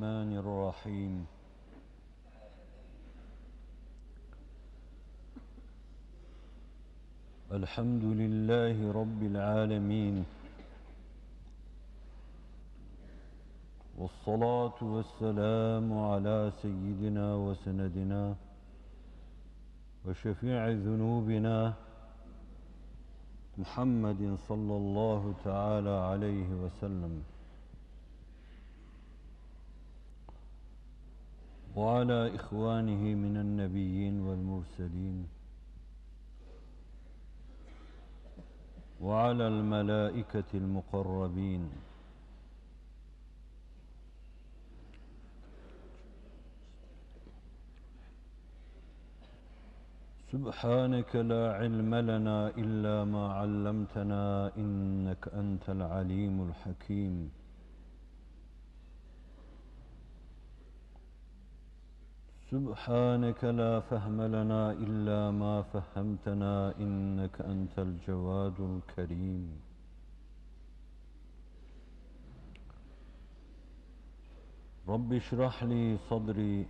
الرحمن الرحيم. الحمد لله رب العالمين. والصلاة والسلام على سيدنا وسندنا وشفيع ذنوبنا محمد صلى الله تعالى عليه وسلم. وعلى إخوانه من النبيين والمرسلين وعلى الملائكة المقربين. سبحانك لا علم لنا إلا ما علمتنا إنك أنت العليم الحكيم. سبحانك لا فهم لنا إلا ما فهمتنا إنك أنت الجواد الكريم. رب اشرح لي صدري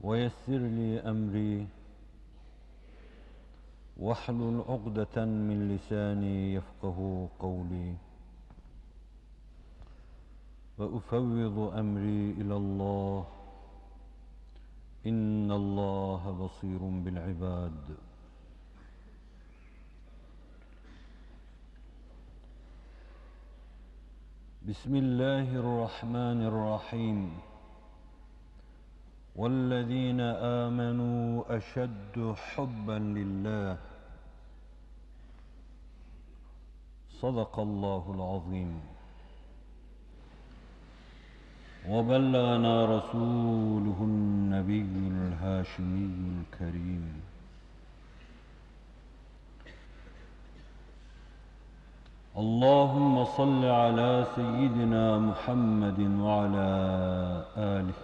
ويسر لي أمري واحلل عقدة من لساني يفقه قولي. وأفوض أمري إلى الله. إن الله بصير بالعباد. بسم الله الرحمن الرحيم. والذين آمنوا أشد حبا لله. صدق الله العظيم. وبلغنا رسوله النبي الهاشمي الكريم. اللهم صل على سيدنا محمد وعلى آله.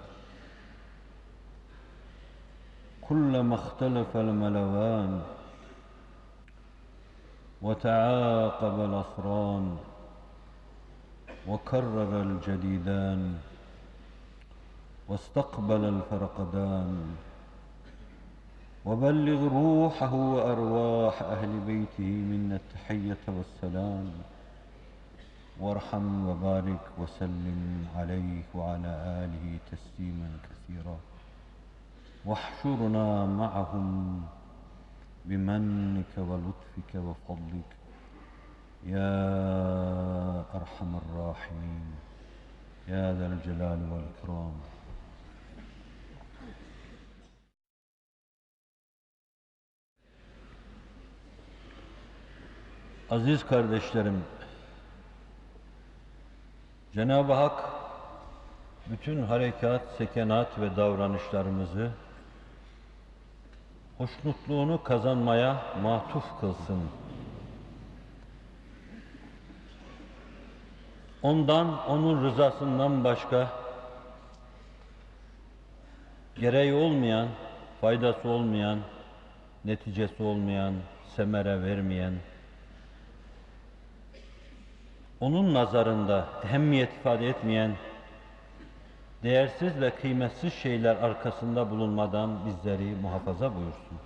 كلما اختلف الملوان وتعاقب الأصران وكرر الجديدان واستقبل الفرقدان. وبلغ روحه وأرواح أهل بيته منا التحية والسلام. وارحم وبارك وسلم عليه وعلى آله تسليما كثيرا. واحشرنا معهم بمنك ولطفك وفضلك. يا أرحم الراحمين. يا ذا الجلال والإكرام. Aziz kardeşlerim, Cenab-ı Hak bütün harekat, sekenat ve davranışlarımızı hoşnutluğunu kazanmaya matuf kılsın. Ondan, onun rızasından başka gereği olmayan, faydası olmayan, neticesi olmayan, semere vermeyen, onun nazarında ehemmiyet ifade etmeyen, değersiz ve kıymetsiz şeyler arkasında bulunmadan bizleri muhafaza buyursun.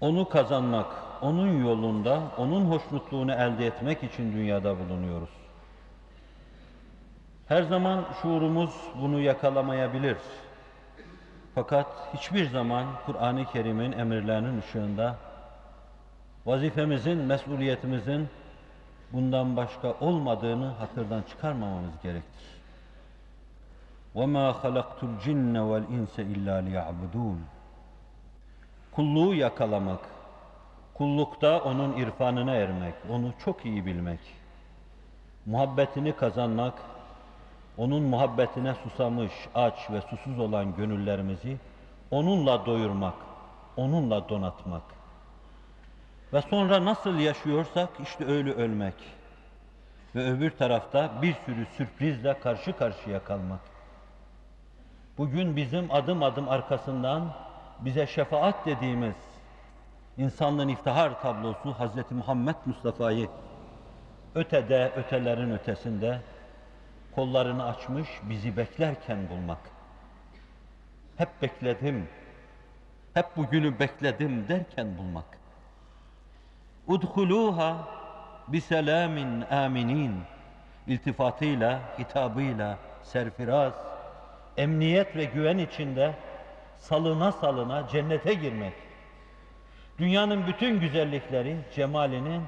Onu kazanmak, onun yolunda, onun hoşnutluğunu elde etmek için dünyada bulunuyoruz. Her zaman şuurumuz bunu yakalamayabilir. Fakat hiçbir zaman Kur'an-ı Kerim'in emirlerinin ışığında vazifemizin, mesuliyetimizin bundan başka olmadığını hatırdan çıkarmamamız gerektir. وَمَا خَلَقْتُ الْجِنَّ وَالْاِنْسَ اِلَّا لِيَعْبُدُونَ Kulluğu yakalamak, kullukta onun irfanına ermek, onu çok iyi bilmek, muhabbetini kazanmak, onun muhabbetine susamış, aç ve susuz olan gönüllerimizi onunla doyurmak, onunla donatmak, ve sonra nasıl yaşıyorsak işte öyle ölmek. Ve öbür tarafta bir sürü sürprizle karşı karşıya kalmak. Bugün bizim adım adım arkasından bize şefaat dediğimiz insanlığın iftihar tablosu Hz. Muhammed Mustafa'yı ötede, ötelerin ötesinde kollarını açmış bizi beklerken bulmak. Hep bekledim, hep bugünü bekledim derken bulmak. Udhuluha biselamin aminin iltifatıyla, hitabıyla, serfiraz, emniyet ve güven içinde salına salına cennete girmek. Dünyanın bütün güzellikleri, cemalinin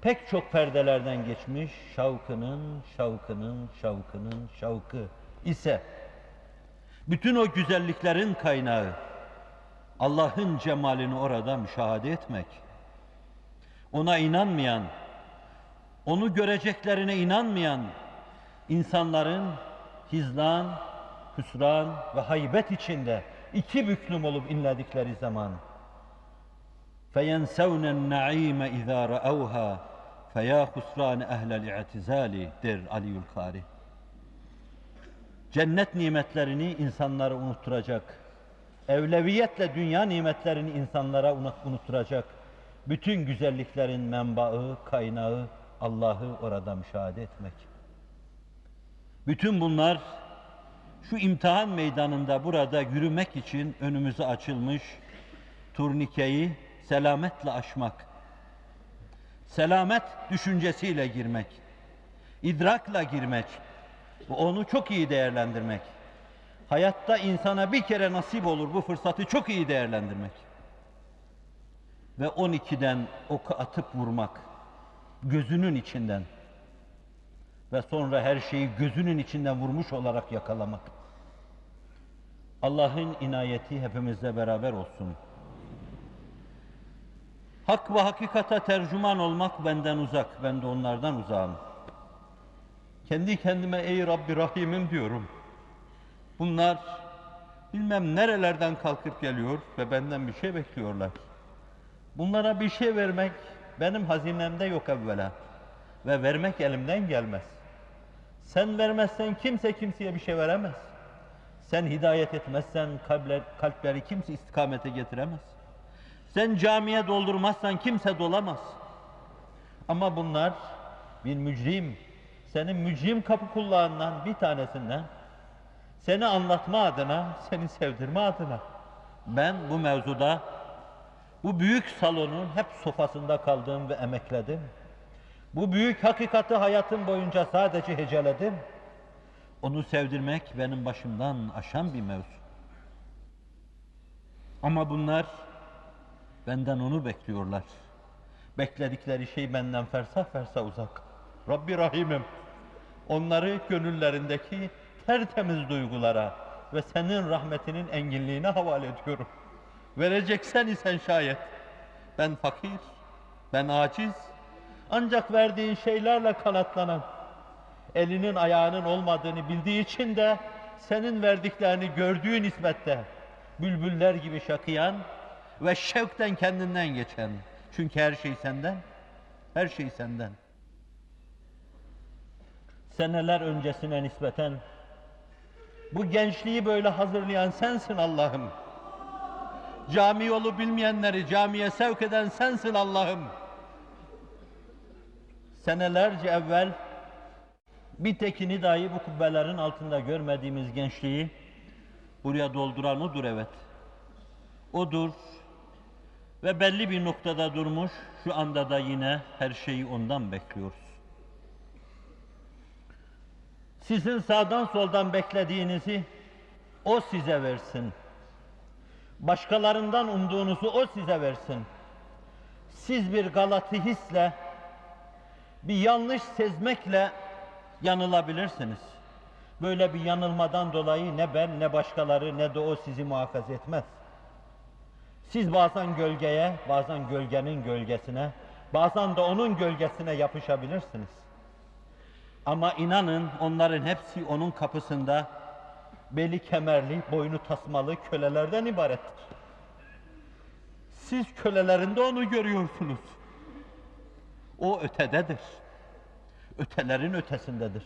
pek çok perdelerden geçmiş şavkının, şavkının, şavkının şavkı ise bütün o güzelliklerin kaynağı Allah'ın cemalini orada müşahede etmek Ona inanmayan, onu göreceklerine inanmayan insanların hizlan, hüsran ve haybet içinde iki büklüm olup inledikleri zaman فَيَنْسَوْنَ النَّعِيمَ اِذَا رَأَوْهَا فَيَا خُسْرَانَ اَهْلَ الْاِعْتِزَالِ der Aliül Kari. Cennet nimetlerini insanlara unutturacak, evleviyetle dünya nimetlerini insanlara unutturacak, bütün güzelliklerin menbaı, kaynağı Allah'ı orada müşahede etmek. Bütün bunlar şu imtihan meydanında burada yürümek için önümüze açılmış turnikeyi selametle aşmak. Selamet düşüncesiyle girmek. idrakla girmek. Onu çok iyi değerlendirmek. Hayatta insana bir kere nasip olur bu fırsatı çok iyi değerlendirmek. Ve 12'den oku atıp vurmak. Gözünün içinden. Ve sonra her şeyi gözünün içinden vurmuş olarak yakalamak. Allah'ın inayeti hepimizle beraber olsun. Hak ve hakikata tercüman olmak benden uzak, ben de onlardan uzağım. Kendi kendime ey Rabbi Rahim'im diyorum. Bunlar bilmem nerelerden kalkıp geliyor ve benden bir şey bekliyorlar. Bunlara bir şey vermek benim hazinemde yok evvela ve vermek elimden gelmez. Sen vermezsen kimse kimseye bir şey veremez. Sen hidayet etmezsen kalpler, kalpleri kimse istikamete getiremez. Sen camiye doldurmazsan kimse dolamaz. Ama bunlar bir mücrim, senin mücrim kapı kulağından bir tanesinden seni anlatma adına, seni sevdirme adına ben bu mevzuda bu büyük salonun hep sofasında kaldım ve emekledim. Bu büyük hakikati hayatım boyunca sadece heceledim. Onu sevdirmek benim başımdan aşan bir mevzu. Ama bunlar benden onu bekliyorlar. Bekledikleri şey benden fersah fersah uzak. Rabbi Rahim'im onları gönüllerindeki tertemiz duygulara ve senin rahmetinin enginliğine havale ediyorum. Vereceksen isen şayet ben fakir, ben aciz, ancak verdiğin şeylerle kanatlanan, elinin ayağının olmadığını bildiği için de senin verdiklerini gördüğü nispette bülbüller gibi şakıyan ve şevkten kendinden geçen. Çünkü her şey senden, her şey senden. Seneler öncesine nispeten bu gençliği böyle hazırlayan sensin Allah'ım. Cami yolu bilmeyenleri camiye sevk eden sensin Allah'ım. Senelerce evvel bir tekini dahi bu kubbelerin altında görmediğimiz gençliği buraya dolduran odur evet. Odur ve belli bir noktada durmuş, şu anda da yine her şeyi ondan bekliyoruz. Sizin sağdan soldan beklediğinizi o size versin. Başkalarından umduğunuzu o size versin. Siz bir galatı hisle, bir yanlış sezmekle yanılabilirsiniz. Böyle bir yanılmadan dolayı ne ben ne başkaları ne de o sizi muhafaza etmez. Siz bazen gölgeye, bazen gölgenin gölgesine, bazen de onun gölgesine yapışabilirsiniz. Ama inanın onların hepsi onun kapısında beli kemerli, boynu tasmalı kölelerden ibarettir. Siz kölelerinde onu görüyorsunuz. O ötededir. Ötelerin ötesindedir.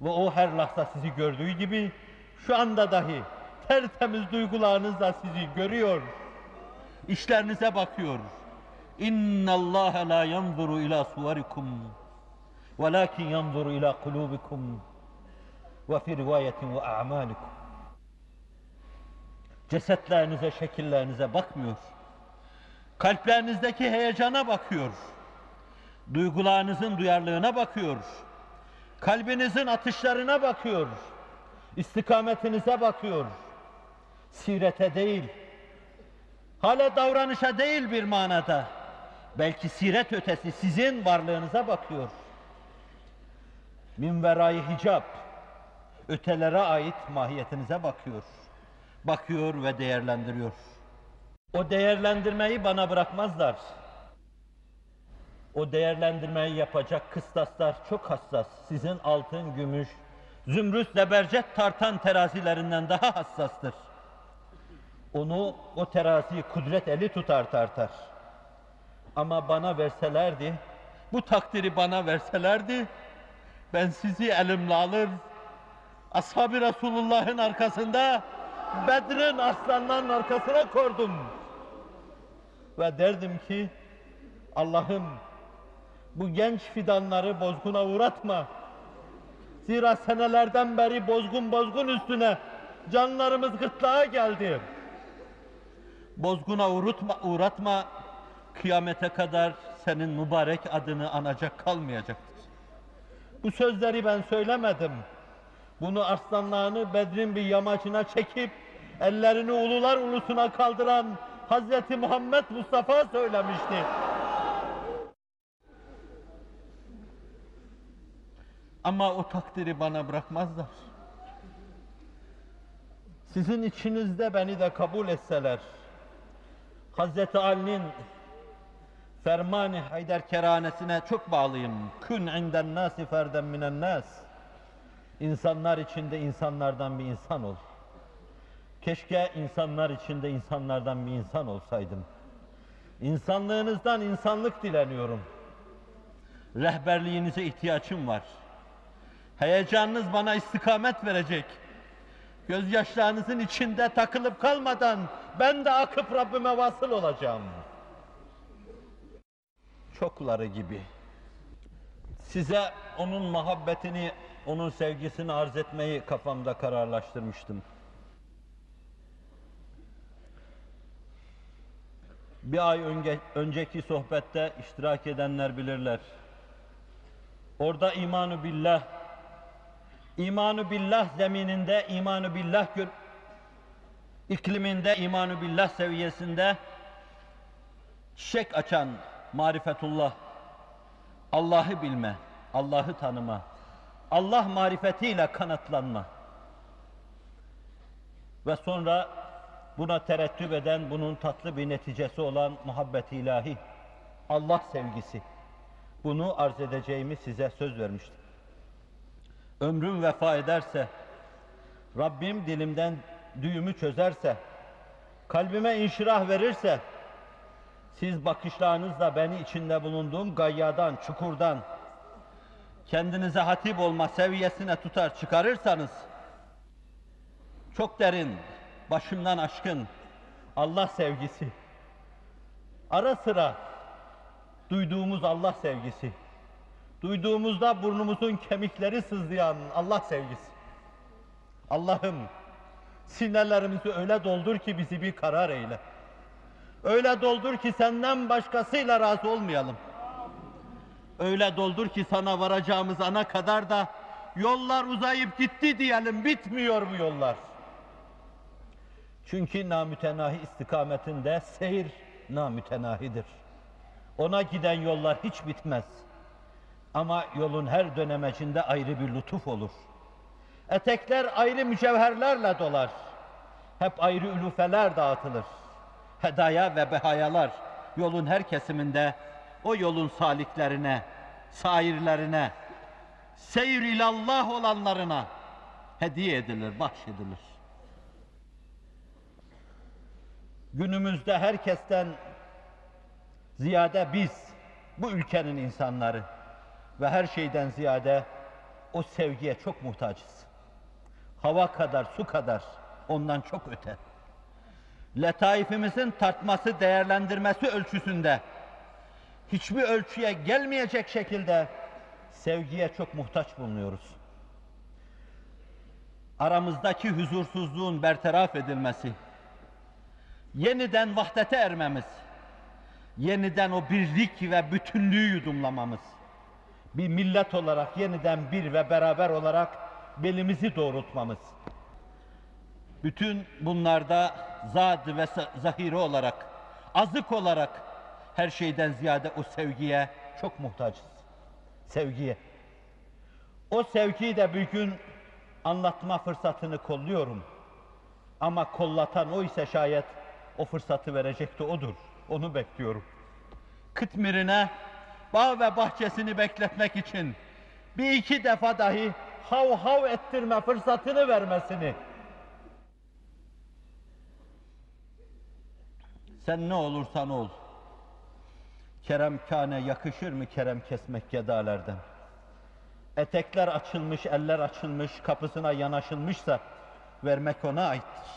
Ve o her lahza sizi gördüğü gibi şu anda dahi tertemiz duygularınızla sizi görüyor. İşlerinize bakıyor. İnna Allah la yanzuru ila suvarikum velakin yanzuru ila kulubikum. وَفِي رِوَايَةٍ وَأَعْمَالِكُمْ Cesetlerinize, şekillerinize bakmıyor. Kalplerinizdeki heyecana bakıyor. Duygularınızın duyarlılığına bakıyor. Kalbinizin atışlarına bakıyor. İstikametinize bakıyor. Sirete değil, hale davranışa değil bir manada. Belki siret ötesi sizin varlığınıza bakıyor. Min verayı hicap, ötelere ait mahiyetinize bakıyor. Bakıyor ve değerlendiriyor. O değerlendirmeyi bana bırakmazlar. O değerlendirmeyi yapacak kıstaslar çok hassas. Sizin altın, gümüş, zümrüt, lebercet tartan terazilerinden daha hassastır. Onu, o teraziyi kudret eli tutar tartar. Ama bana verselerdi, bu takdiri bana verselerdi, ben sizi elimle alır, ashab-ı Resulullah'ın arkasında, Bedir'in aslanlarının arkasına kordum. Ve derdim ki, Allah'ım bu genç fidanları bozguna uğratma. Zira senelerden beri bozgun bozgun üstüne canlarımız gırtlağa geldi. Bozguna uğratma, uğratma, kıyamete kadar senin mübarek adını anacak kalmayacaktır. Bu sözleri ben söylemedim. Bunu arslanlarını Bedrin bir yamacına çekip ellerini ulular ulusuna kaldıran Hazreti Muhammed Mustafa söylemişti. Ama o takdiri bana bırakmazlar. Sizin içinizde beni de kabul etseler, Hazreti Ali'nin fermanı Haydar keranesine çok bağlıyım. Kün inden nasi ferden minen nas. İnsanlar içinde insanlardan bir insan ol. Keşke insanlar içinde insanlardan bir insan olsaydım. İnsanlığınızdan insanlık dileniyorum. Rehberliğinize ihtiyacım var. Heyecanınız bana istikamet verecek. Gözyaşlarınızın içinde takılıp kalmadan ben de akıp Rabbime vasıl olacağım. Çokları gibi. Size onun muhabbetini, onun sevgisini arz etmeyi kafamda kararlaştırmıştım. Bir ay önce, önceki sohbette iştirak edenler bilirler. Orada imanu billah, imanu billah zemininde, imanu billah ikliminde, imanu billah seviyesinde çiçek açan marifetullah, Allah'ı bilme, Allah'ı tanıma, Allah marifetiyle kanatlanma ve sonra buna terettüp eden, bunun tatlı bir neticesi olan muhabbet ilahi, Allah sevgisi. Bunu arz edeceğimi size söz vermiştim. Ömrüm vefa ederse, Rabbim dilimden düğümü çözerse, kalbime inşirah verirse, siz bakışlarınızla beni içinde bulunduğum gayyadan, çukurdan, kendinize hatip olma seviyesine tutar çıkarırsanız, çok derin, başımdan aşkın Allah sevgisi, ara sıra duyduğumuz Allah sevgisi, duyduğumuzda burnumuzun kemikleri sızlayan Allah sevgisi. Allah'ım sinelerimizi öyle doldur ki bizi bir karar eyle. Öyle doldur ki senden başkasıyla razı olmayalım. Öyle doldur ki sana varacağımız ana kadar da yollar uzayıp gitti diyelim, bitmiyor bu yollar. Çünkü namütenahi istikametinde seyir namütenahidir. Ona giden yollar hiç bitmez. Ama yolun her dönemecinde ayrı bir lütuf olur. Etekler ayrı mücevherlerle dolar. Hep ayrı ülufeler dağıtılır. Hedaya ve behayalar yolun her kesiminde o yolun saliklerine, sairlerine, seyir ilallah olanlarına hediye edilir, bahşedilir. Günümüzde herkesten ziyade biz, bu ülkenin insanları ve her şeyden ziyade o sevgiye çok muhtacız. Hava kadar, su kadar, ondan çok öte. Letaifimizin tartması, değerlendirmesi ölçüsünde hiçbir ölçüye gelmeyecek şekilde sevgiye çok muhtaç bulunuyoruz. Aramızdaki huzursuzluğun bertaraf edilmesi, yeniden vahdete ermemiz, yeniden o birlik ve bütünlüğü yudumlamamız, bir millet olarak yeniden bir ve beraber olarak belimizi doğrultmamız. Bütün bunlarda zad ve zahiri olarak, azık olarak her şeyden ziyade o sevgiye çok muhtacız. Sevgiye. O sevgiyi de bir gün anlatma fırsatını kolluyorum. Ama kollatan o ise şayet o fırsatı verecek de odur. Onu bekliyorum. Kıtmirine bağ ve bahçesini bekletmek için bir iki defa dahi hav hav ettirme fırsatını vermesini sen ne olursan ol kerem kane yakışır mı kerem kesmek gedalerden etekler açılmış eller açılmış kapısına yanaşılmışsa vermek ona aittir.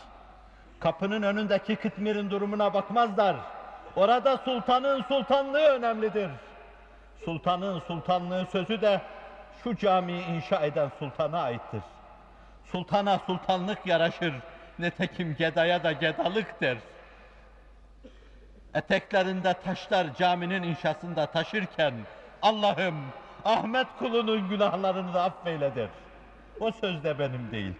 Kapının önündeki kıtmirin durumuna bakmazlar. Orada sultanın sultanlığı önemlidir. Sultanın sultanlığı sözü de şu camiyi inşa eden sultana aittir. Sultana sultanlık yaraşır, netekim gedaya da gedalık der. Eteklerinde taşlar caminin inşasında taşırken Allah'ım Ahmet kulunun günahlarını da affeyle der. O söz de benim değil.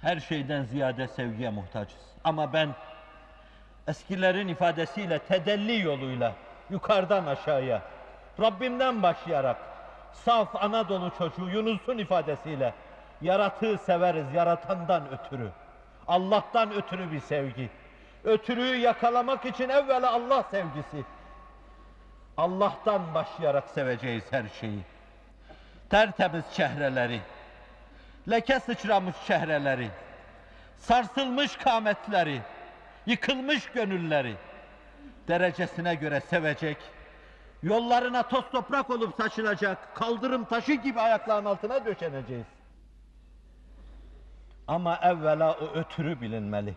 Her şeyden ziyade sevgiye muhtacız. Ama ben eskilerin ifadesiyle tedelli yoluyla yukarıdan aşağıya Rabbimden başlayarak saf Anadolu çocuğu Yunus'un ifadesiyle yaratığı severiz yaratandan ötürü. Allah'tan ötürü bir sevgi. Ötürüyü yakalamak için evvela Allah sevgisi. Allah'tan başlayarak seveceğiz her şeyi. Tertemiz çehreleri, leke sıçramış çehreleri, sarsılmış kametleri, yıkılmış gönülleri derecesine göre sevecek, yollarına toz toprak olup saçılacak, kaldırım taşı gibi ayaklarının altına döşeneceğiz. Ama evvela o ötürü bilinmeli.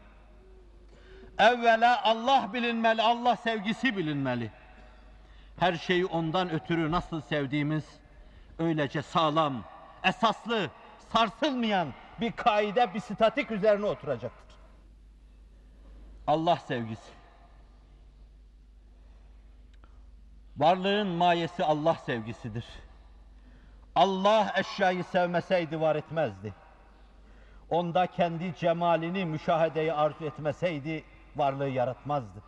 Evvela Allah bilinmeli, Allah sevgisi bilinmeli. Her şeyi ondan ötürü nasıl sevdiğimiz öylece sağlam, esaslı, sarsılmayan bir kaide, bir statik üzerine oturacaktır. Allah sevgisi. Varlığın mayesi Allah sevgisidir. Allah eşyayı sevmeseydi var etmezdi. Onda kendi cemalini müşahedeyi arzu etmeseydi varlığı yaratmazdı.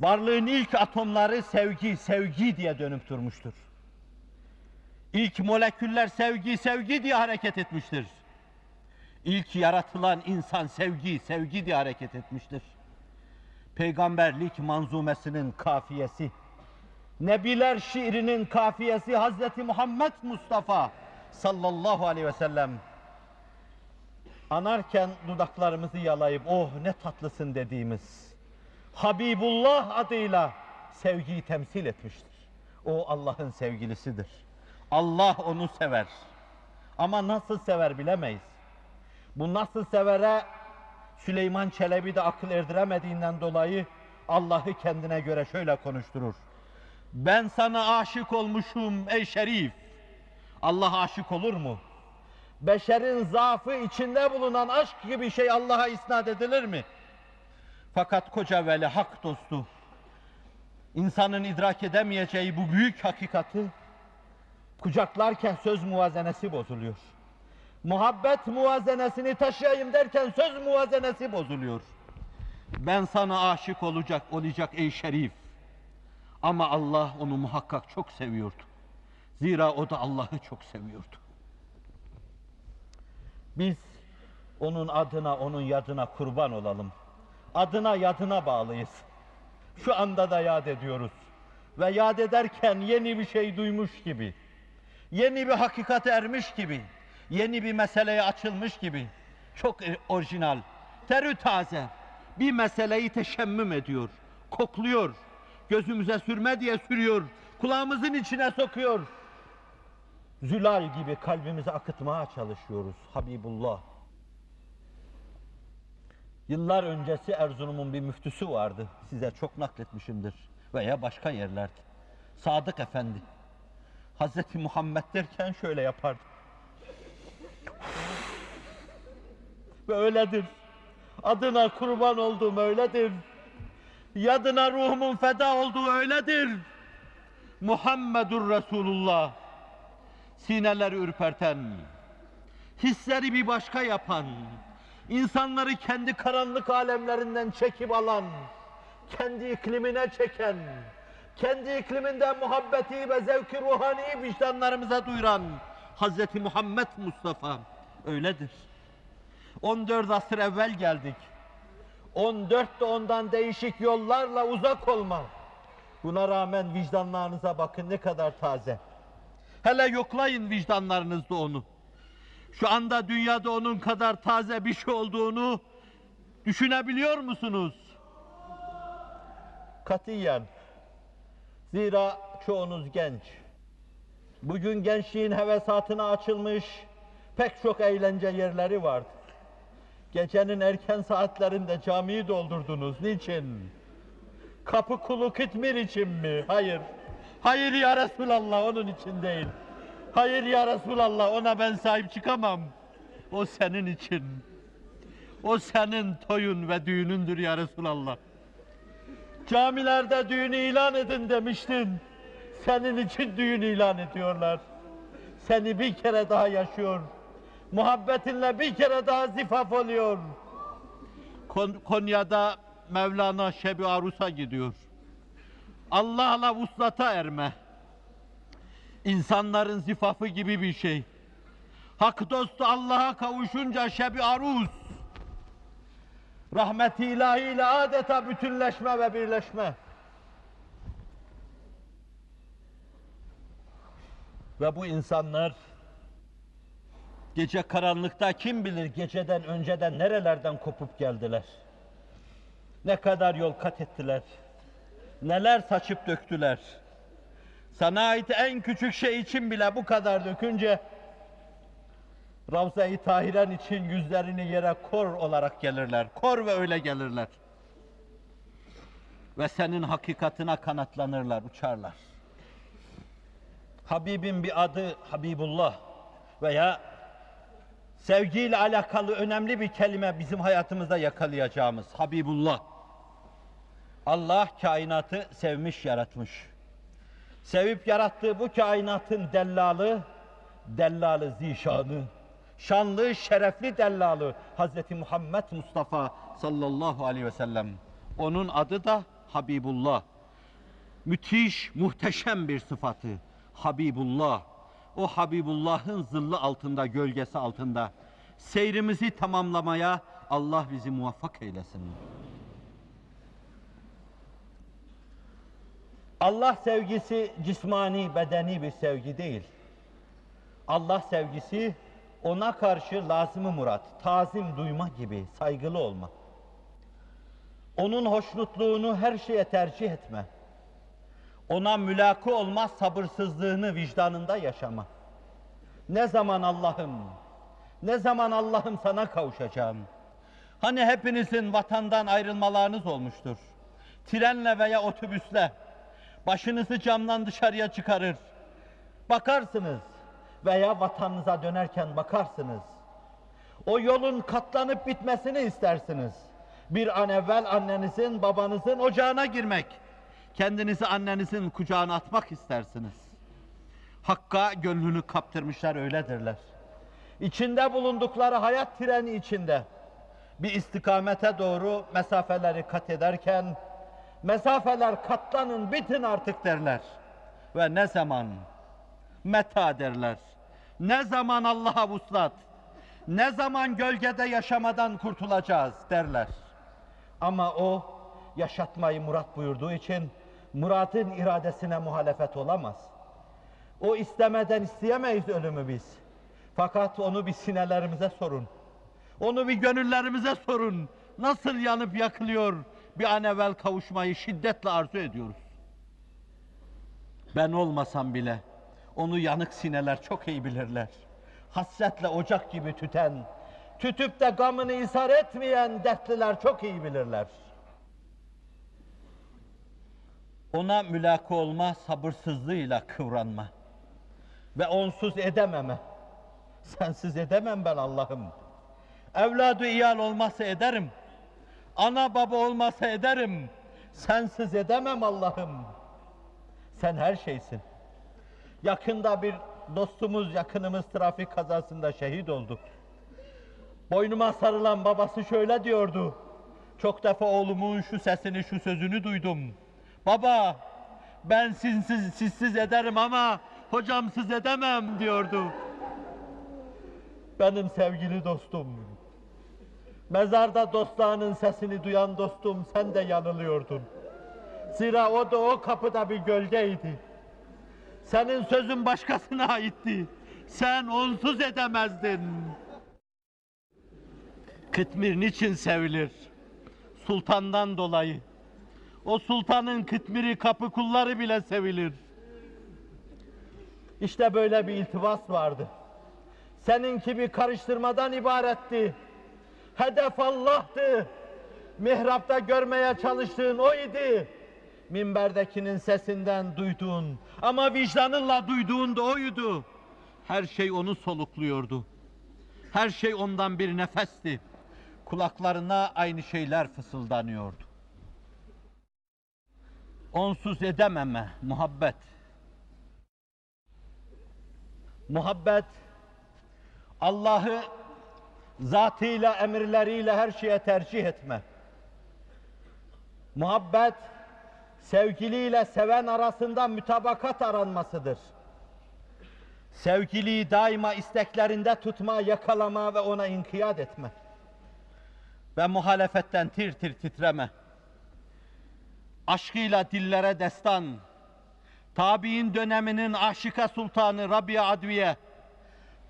Varlığın ilk atomları sevgi, sevgi diye dönüp durmuştur. İlk moleküller sevgi, sevgi diye hareket etmiştir. İlk yaratılan insan sevgi, sevgi diye hareket etmiştir. Peygamberlik manzumesinin kafiyesi, Nebiler şiirinin kafiyesi Hazreti Muhammed Mustafa sallallahu aleyhi ve sellem anarken dudaklarımızı yalayıp oh ne tatlısın dediğimiz Habibullah adıyla sevgiyi temsil etmiştir. O Allah'ın sevgilisidir. Allah onu sever. Ama nasıl sever bilemeyiz. Bu nasıl severe Süleyman Çelebi de akıl erdiremediğinden dolayı Allah'ı kendine göre şöyle konuşturur. Ben sana aşık olmuşum ey şerif. Allah aşık olur mu? Beşerin zaafı içinde bulunan aşk gibi şey Allah'a isnat edilir mi? Fakat koca veli hak dostu, insanın idrak edemeyeceği bu büyük hakikati kucaklarken söz muvazenesi bozuluyor. Muhabbet muvazenesini taşıyayım derken söz muvazenesi bozuluyor. Ben sana aşık olacak olacak ey şerif. Ama Allah onu muhakkak çok seviyordu. Zira o da Allah'ı çok seviyordu. Biz onun adına, onun yadına kurban olalım. Adına, yadına bağlıyız. Şu anda da yad ediyoruz. Ve yad ederken yeni bir şey duymuş gibi, yeni bir hakikate ermiş gibi, yeni bir meseleye açılmış gibi, çok orijinal, terü taze bir meseleyi teşemmüm ediyor, kokluyor, gözümüze sürme diye sürüyor, kulağımızın içine sokuyor. Zülal gibi kalbimizi akıtmaya çalışıyoruz Habibullah. Yıllar öncesi Erzurum'un bir müftüsü vardı. Size çok nakletmişimdir. veya başka yerlerde. Sadık Efendi Hazreti Muhammed derken şöyle yapardı. Ve öyledir. Adına kurban olduğum öyledir. Yadına ruhumun feda olduğu öyledir. Muhammedur Resulullah. Sineleri ürperten, hisleri bir başka yapan, insanları kendi karanlık alemlerinden çekip alan, kendi iklimine çeken, kendi ikliminden muhabbeti ve zevki ruhani vicdanlarımıza duyuran Hazreti Muhammed Mustafa öyledir. 14 asır evvel geldik. 14 de ondan değişik yollarla uzak olma. Buna rağmen vicdanlarınıza bakın ne kadar taze. Hele yoklayın vicdanlarınızda onu. Şu anda dünyada onun kadar taze bir şey olduğunu düşünebiliyor musunuz? Katiyen. Zira çoğunuz genç. Bugün gençliğin hevesatına açılmış pek çok eğlence yerleri vardır. Gecenin erken saatlerinde camiyi doldurdunuz. Niçin? Kapı kulu kitmir için mi? Hayır. Hayır ya Resulallah onun için değil. Hayır ya Resulallah ona ben sahip çıkamam. O senin için. O senin toyun ve düğünündür ya Resulallah. Camilerde düğünü ilan edin demiştin. Senin için düğün ilan ediyorlar. Seni bir kere daha yaşıyor. Muhabbetinle bir kere daha zifaf oluyor. Kon- Konya'da Mevlana Şebi Arus'a gidiyor. Allah'la vuslata erme. İnsanların zifafı gibi bir şey. Hak dostu Allah'a kavuşunca Şebi Arus. Rahmet-i ilahiyle adeta bütünleşme ve birleşme. Ve bu insanlar gece karanlıkta kim bilir geceden önceden nerelerden kopup geldiler. Ne kadar yol kat ettiler. Neler saçıp döktüler. Sana ait en küçük şey için bile bu kadar dökünce Ravza-i Tahiren için yüzlerini yere kor olarak gelirler. Kor ve öyle gelirler. Ve senin hakikatına kanatlanırlar, uçarlar. Habibin bir adı Habibullah veya sevgiyle alakalı önemli bir kelime bizim hayatımızda yakalayacağımız Habibullah. Allah kainatı sevmiş, yaratmış. Sevip yarattığı bu kainatın dellalı, dellalı zişanı, şanlı, şerefli dellalı Hazreti Muhammed Mustafa sallallahu aleyhi ve sellem. Onun adı da Habibullah. Müthiş, muhteşem bir sıfatı. Habibullah. O Habibullah'ın zilli altında, gölgesi altında seyrimizi tamamlamaya Allah bizi muvaffak eylesin. Allah sevgisi cismani, bedeni bir sevgi değil. Allah sevgisi ona karşı lazımı murat, tazim duyma gibi, saygılı olma. Onun hoşnutluğunu her şeye tercih etme. Ona mülakı olma sabırsızlığını vicdanında yaşama. Ne zaman Allah'ım, ne zaman Allah'ım sana kavuşacağım? Hani hepinizin vatandan ayrılmalarınız olmuştur. Trenle veya otobüsle başınızı camdan dışarıya çıkarır. Bakarsınız veya vatanınıza dönerken bakarsınız. O yolun katlanıp bitmesini istersiniz. Bir an evvel annenizin, babanızın ocağına girmek, kendinizi annenizin kucağına atmak istersiniz. Hakka gönlünü kaptırmışlar öyledirler. İçinde bulundukları hayat treni içinde bir istikamete doğru mesafeleri kat ederken mesafeler katlanın bitin artık derler. Ve ne zaman meta derler. Ne zaman Allah'a vuslat, ne zaman gölgede yaşamadan kurtulacağız derler. Ama o yaşatmayı murat buyurduğu için muratın iradesine muhalefet olamaz. O istemeden isteyemeyiz ölümü biz. Fakat onu bir sinelerimize sorun. Onu bir gönüllerimize sorun. Nasıl yanıp yakılıyor bir an evvel kavuşmayı şiddetle arzu ediyoruz. Ben olmasam bile onu yanık sineler çok iyi bilirler. Hasretle ocak gibi tüten, tütüp de gamını ishar etmeyen dertliler çok iyi bilirler. Ona mülaka olma sabırsızlığıyla kıvranma. Ve onsuz edememe. Sensiz edemem ben Allah'ım. Evladı iyal olmasa ederim. Ana baba olmasa ederim. Sensiz edemem Allah'ım. Sen her şeysin. Yakında bir dostumuz, yakınımız trafik kazasında şehit oldu. Boynuma sarılan babası şöyle diyordu. Çok defa oğlumun şu sesini, şu sözünü duydum. Baba, ben sizsiz, sizsiz ederim ama hocamsız edemem diyordu. Benim sevgili dostum. Mezarda dostlarının sesini duyan dostum sen de yanılıyordun. Zira o da o kapıda bir gölgeydi. Senin sözün başkasına aitti. Sen onsuz edemezdin. Kıtmir niçin sevilir? Sultandan dolayı. O sultanın kıtmiri kapı kulları bile sevilir. İşte böyle bir iltivas vardı. Seninki bir karıştırmadan ibaretti. Hedef Allah'tı. Mihrapta görmeye çalıştığın o idi. Minberdekinin sesinden duyduğun ama vicdanınla duyduğun da oydu. Her şey onu solukluyordu. Her şey ondan bir nefesti. Kulaklarına aynı şeyler fısıldanıyordu. Onsuz edememe, muhabbet. Muhabbet, Allah'ı zatıyla, emirleriyle her şeye tercih etme. Muhabbet, sevgiliyle seven arasında mütabakat aranmasıdır. Sevgiliyi daima isteklerinde tutma, yakalama ve ona inkiyat etme. Ve muhalefetten tir tir titreme. Aşkıyla dillere destan, tabi'in döneminin aşıka sultanı Rabia Adviye,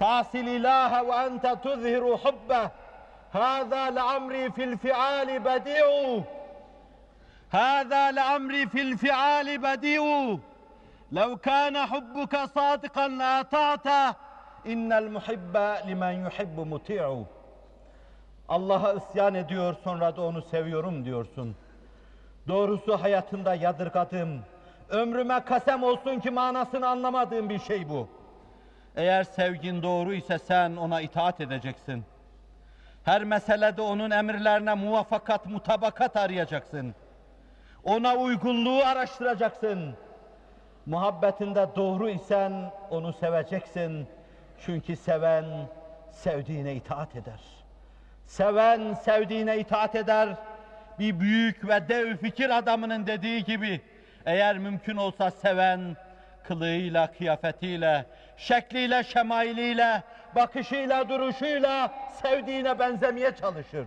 tasil ilahe ve ente tuzhiru hubbe, hâzâ le'amri fil fi'âli bedi'u, هذا لأمري في الفعال بديع لو كان حبك صادقا لأطعته إن المحب لمن يحب مطيع Allah'a isyan ediyor sonra da onu seviyorum diyorsun. Doğrusu hayatımda yadırgadığım, ömrüme kasem olsun ki manasını anlamadığım bir şey bu. Eğer sevgin doğru ise sen ona itaat edeceksin. Her meselede onun emirlerine muvaffakat, mutabakat arayacaksın. Ona uygunluğu araştıracaksın. Muhabbetinde doğru isen onu seveceksin. Çünkü seven sevdiğine itaat eder. Seven sevdiğine itaat eder. Bir büyük ve dev fikir adamının dediği gibi eğer mümkün olsa seven kılığıyla, kıyafetiyle, şekliyle, şemailiyle, bakışıyla, duruşuyla sevdiğine benzemeye çalışır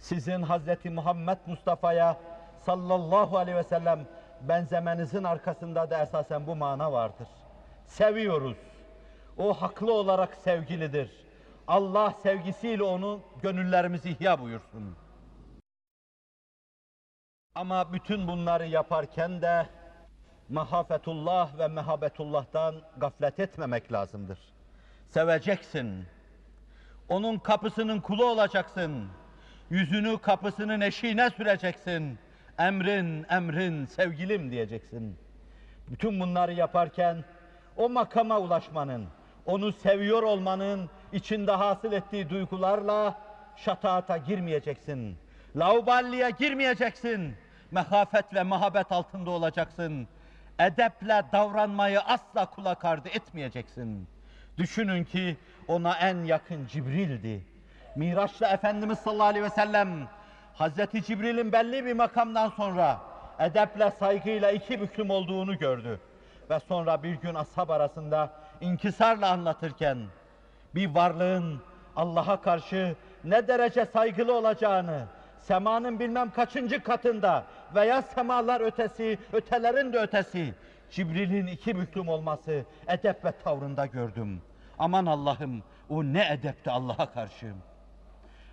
sizin Hazreti Muhammed Mustafa'ya sallallahu aleyhi ve sellem benzemenizin arkasında da esasen bu mana vardır. Seviyoruz. O haklı olarak sevgilidir. Allah sevgisiyle onu gönüllerimizi ihya buyursun. Ama bütün bunları yaparken de mahafetullah ve mehabetullah'tan gaflet etmemek lazımdır. Seveceksin. Onun kapısının kulu olacaksın. Yüzünü kapısının eşiğine süreceksin. Emrin, emrin, sevgilim diyeceksin. Bütün bunları yaparken o makama ulaşmanın, onu seviyor olmanın içinde hasıl ettiği duygularla şataata girmeyeceksin. Lauballiye girmeyeceksin. Mehafet ve mahabet altında olacaksın. Edeple davranmayı asla kulak ardı etmeyeceksin. Düşünün ki ona en yakın Cibril'di. Miraç'ta Efendimiz sallallahu aleyhi ve sellem Hazreti Cibril'in belli bir makamdan sonra edeple saygıyla iki büklüm olduğunu gördü. Ve sonra bir gün ashab arasında inkisarla anlatırken bir varlığın Allah'a karşı ne derece saygılı olacağını, semanın bilmem kaçıncı katında veya semalar ötesi, ötelerin de ötesi, Cibril'in iki büklüm olması edep ve tavrında gördüm. Aman Allah'ım o ne edepti Allah'a karşı.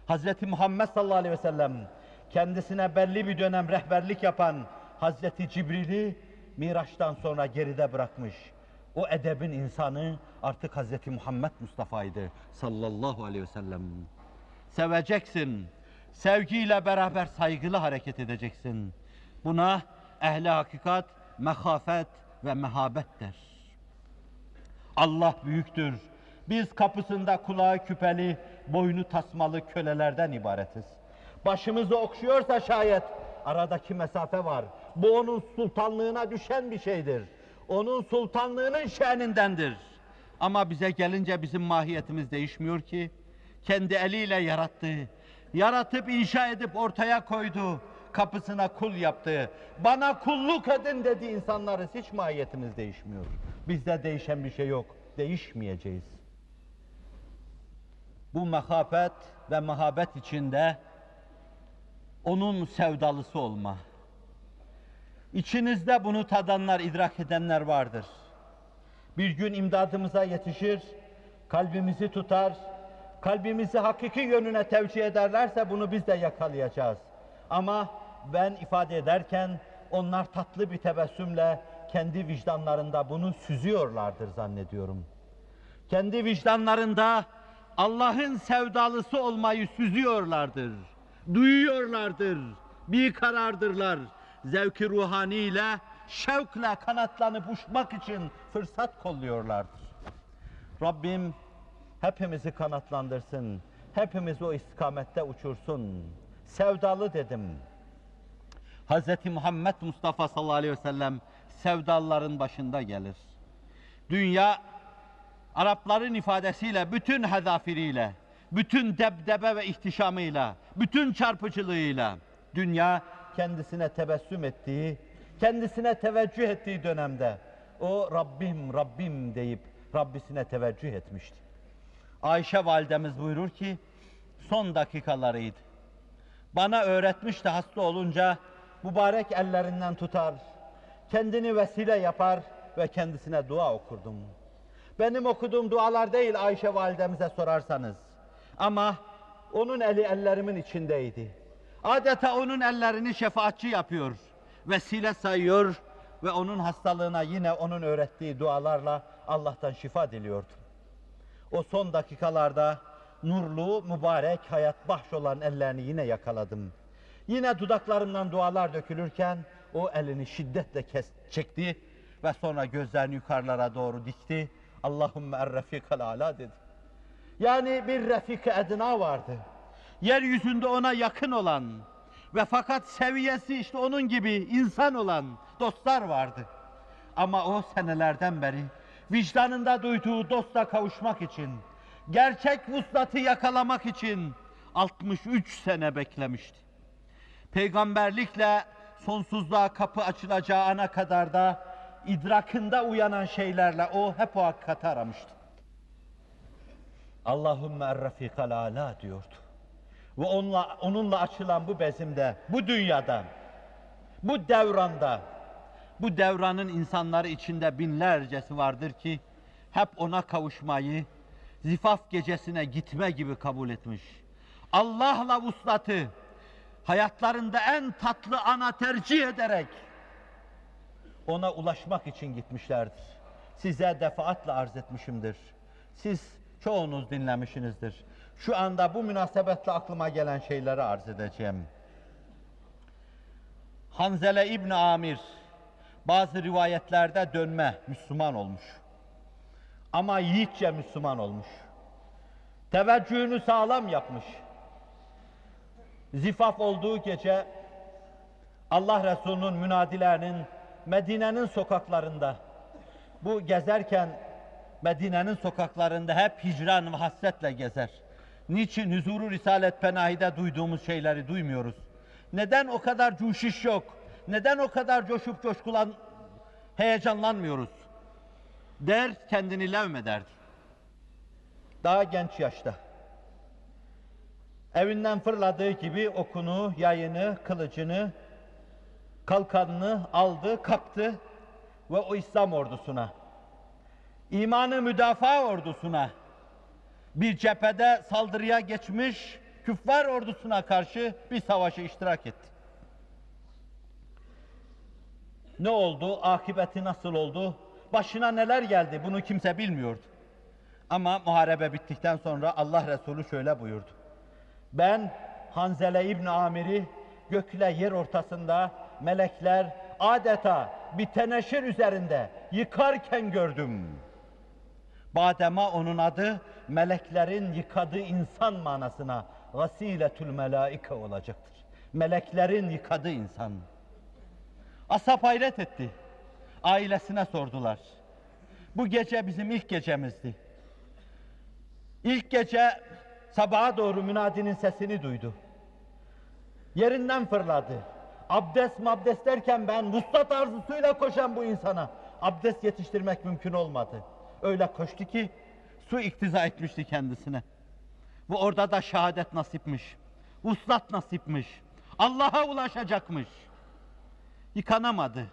Hazreti Muhammed sallallahu aleyhi ve sellem kendisine belli bir dönem rehberlik yapan Hazreti Cibril'i Miraç'tan sonra geride bırakmış. O edebin insanı artık Hazreti Muhammed Mustafa'ydı sallallahu aleyhi ve sellem. Seveceksin. Sevgiyle beraber saygılı hareket edeceksin. Buna ehli hakikat mehafet ve mehabettir. Allah büyüktür. Biz kapısında kulağı küpeli, boynu tasmalı kölelerden ibaretiz. Başımızı okşuyorsa şayet aradaki mesafe var. Bu onun sultanlığına düşen bir şeydir. Onun sultanlığının şenindendir. Ama bize gelince bizim mahiyetimiz değişmiyor ki. Kendi eliyle yarattı. Yaratıp inşa edip ortaya koydu. Kapısına kul yaptı. Bana kulluk edin dedi insanlarız. Hiç mahiyetimiz değişmiyor. Bizde değişen bir şey yok. Değişmeyeceğiz. Bu mehafet ve mehabet içinde onun sevdalısı olma. İçinizde bunu tadanlar, idrak edenler vardır. Bir gün imdadımıza yetişir, kalbimizi tutar, kalbimizi hakiki yönüne tevcih ederlerse bunu biz de yakalayacağız. Ama ben ifade ederken onlar tatlı bir tebessümle kendi vicdanlarında bunu süzüyorlardır zannediyorum. Kendi vicdanlarında Allah'ın sevdalısı olmayı süzüyorlardır. Duyuyorlardır. Bir karardırlar. Zevki ruhaniyle, şevkle kanatlanıp uçmak için fırsat kolluyorlardır. Rabbim hepimizi kanatlandırsın. Hepimizi o istikamette uçursun. Sevdalı dedim. Hz. Muhammed Mustafa sallallahu aleyhi ve sellem sevdalıların başında gelir. Dünya Arapların ifadesiyle bütün hedafiriyle, bütün debdebe ve ihtişamıyla, bütün çarpıcılığıyla dünya kendisine tebessüm ettiği, kendisine teveccüh ettiği dönemde o Rabbim Rabbim deyip Rabbisine teveccüh etmişti. Ayşe validemiz buyurur ki son dakikalarıydı. Bana öğretmişti hasta olunca mübarek ellerinden tutar, kendini vesile yapar ve kendisine dua okurdum. Benim okuduğum dualar değil Ayşe validemize sorarsanız. Ama onun eli ellerimin içindeydi. Adeta onun ellerini şefaatçi yapıyor, vesile sayıyor ve onun hastalığına yine onun öğrettiği dualarla Allah'tan şifa diliyordum. O son dakikalarda nurlu, mübarek, hayat bahş olan ellerini yine yakaladım. Yine dudaklarımdan dualar dökülürken o elini şiddetle kes, çekti ve sonra gözlerini yukarılara doğru dikti. Allahümme er-refikal ala dedi. Yani bir refik edna vardı. Yeryüzünde ona yakın olan ve fakat seviyesi işte onun gibi insan olan dostlar vardı. Ama o senelerden beri vicdanında duyduğu dostla kavuşmak için, gerçek vuslatı yakalamak için 63 sene beklemişti. Peygamberlikle sonsuzluğa kapı açılacağı ana kadar da idrakında uyanan şeylerle o hep o hakikati aramıştı. Allahümme er-rafikal ala diyordu. Ve onunla, onunla açılan bu bezimde, bu dünyada, bu devranda, bu devranın insanları içinde binlercesi vardır ki hep ona kavuşmayı zifaf gecesine gitme gibi kabul etmiş. Allah'la vuslatı hayatlarında en tatlı ana tercih ederek ona ulaşmak için gitmişlerdir. Size defaatle arz etmişimdir. Siz çoğunuz dinlemişsinizdir. Şu anda bu münasebetle aklıma gelen şeyleri arz edeceğim. Hanzele İbni Amir bazı rivayetlerde dönme Müslüman olmuş. Ama yiğitçe Müslüman olmuş. Teveccühünü sağlam yapmış. Zifaf olduğu gece Allah Resulü'nün münadilerinin Medine'nin sokaklarında bu gezerken Medine'nin sokaklarında hep hicran ve hasretle gezer. Niçin huzuru Risalet Penahi'de duyduğumuz şeyleri duymuyoruz? Neden o kadar cuşiş yok? Neden o kadar coşup coşkulan, heyecanlanmıyoruz? Der kendini levmederdi. Daha genç yaşta. Evinden fırladığı gibi okunu, yayını, kılıcını, kalkanını aldı, kaptı ve o İslam ordusuna, imanı müdafaa ordusuna, bir cephede saldırıya geçmiş küffar ordusuna karşı bir savaşa iştirak etti. Ne oldu? Akıbeti nasıl oldu? Başına neler geldi? Bunu kimse bilmiyordu. Ama muharebe bittikten sonra Allah Resulü şöyle buyurdu. Ben Hanzele İbni Amir'i gökle yer ortasında melekler adeta bir teneşir üzerinde yıkarken gördüm. Badema onun adı meleklerin yıkadığı insan manasına gasiletül melaike olacaktır. Meleklerin yıkadığı insan. Asap hayret etti. Ailesine sordular. Bu gece bizim ilk gecemizdi. İlk gece sabaha doğru münadinin sesini duydu. Yerinden fırladı. Abdest mabdest derken ben vuslat arzusuyla koşan bu insana abdest yetiştirmek mümkün olmadı. Öyle koştu ki su iktiza etmişti kendisine. Bu orada da şehadet nasipmiş. Vuslat nasipmiş. Allah'a ulaşacakmış. Yıkanamadı.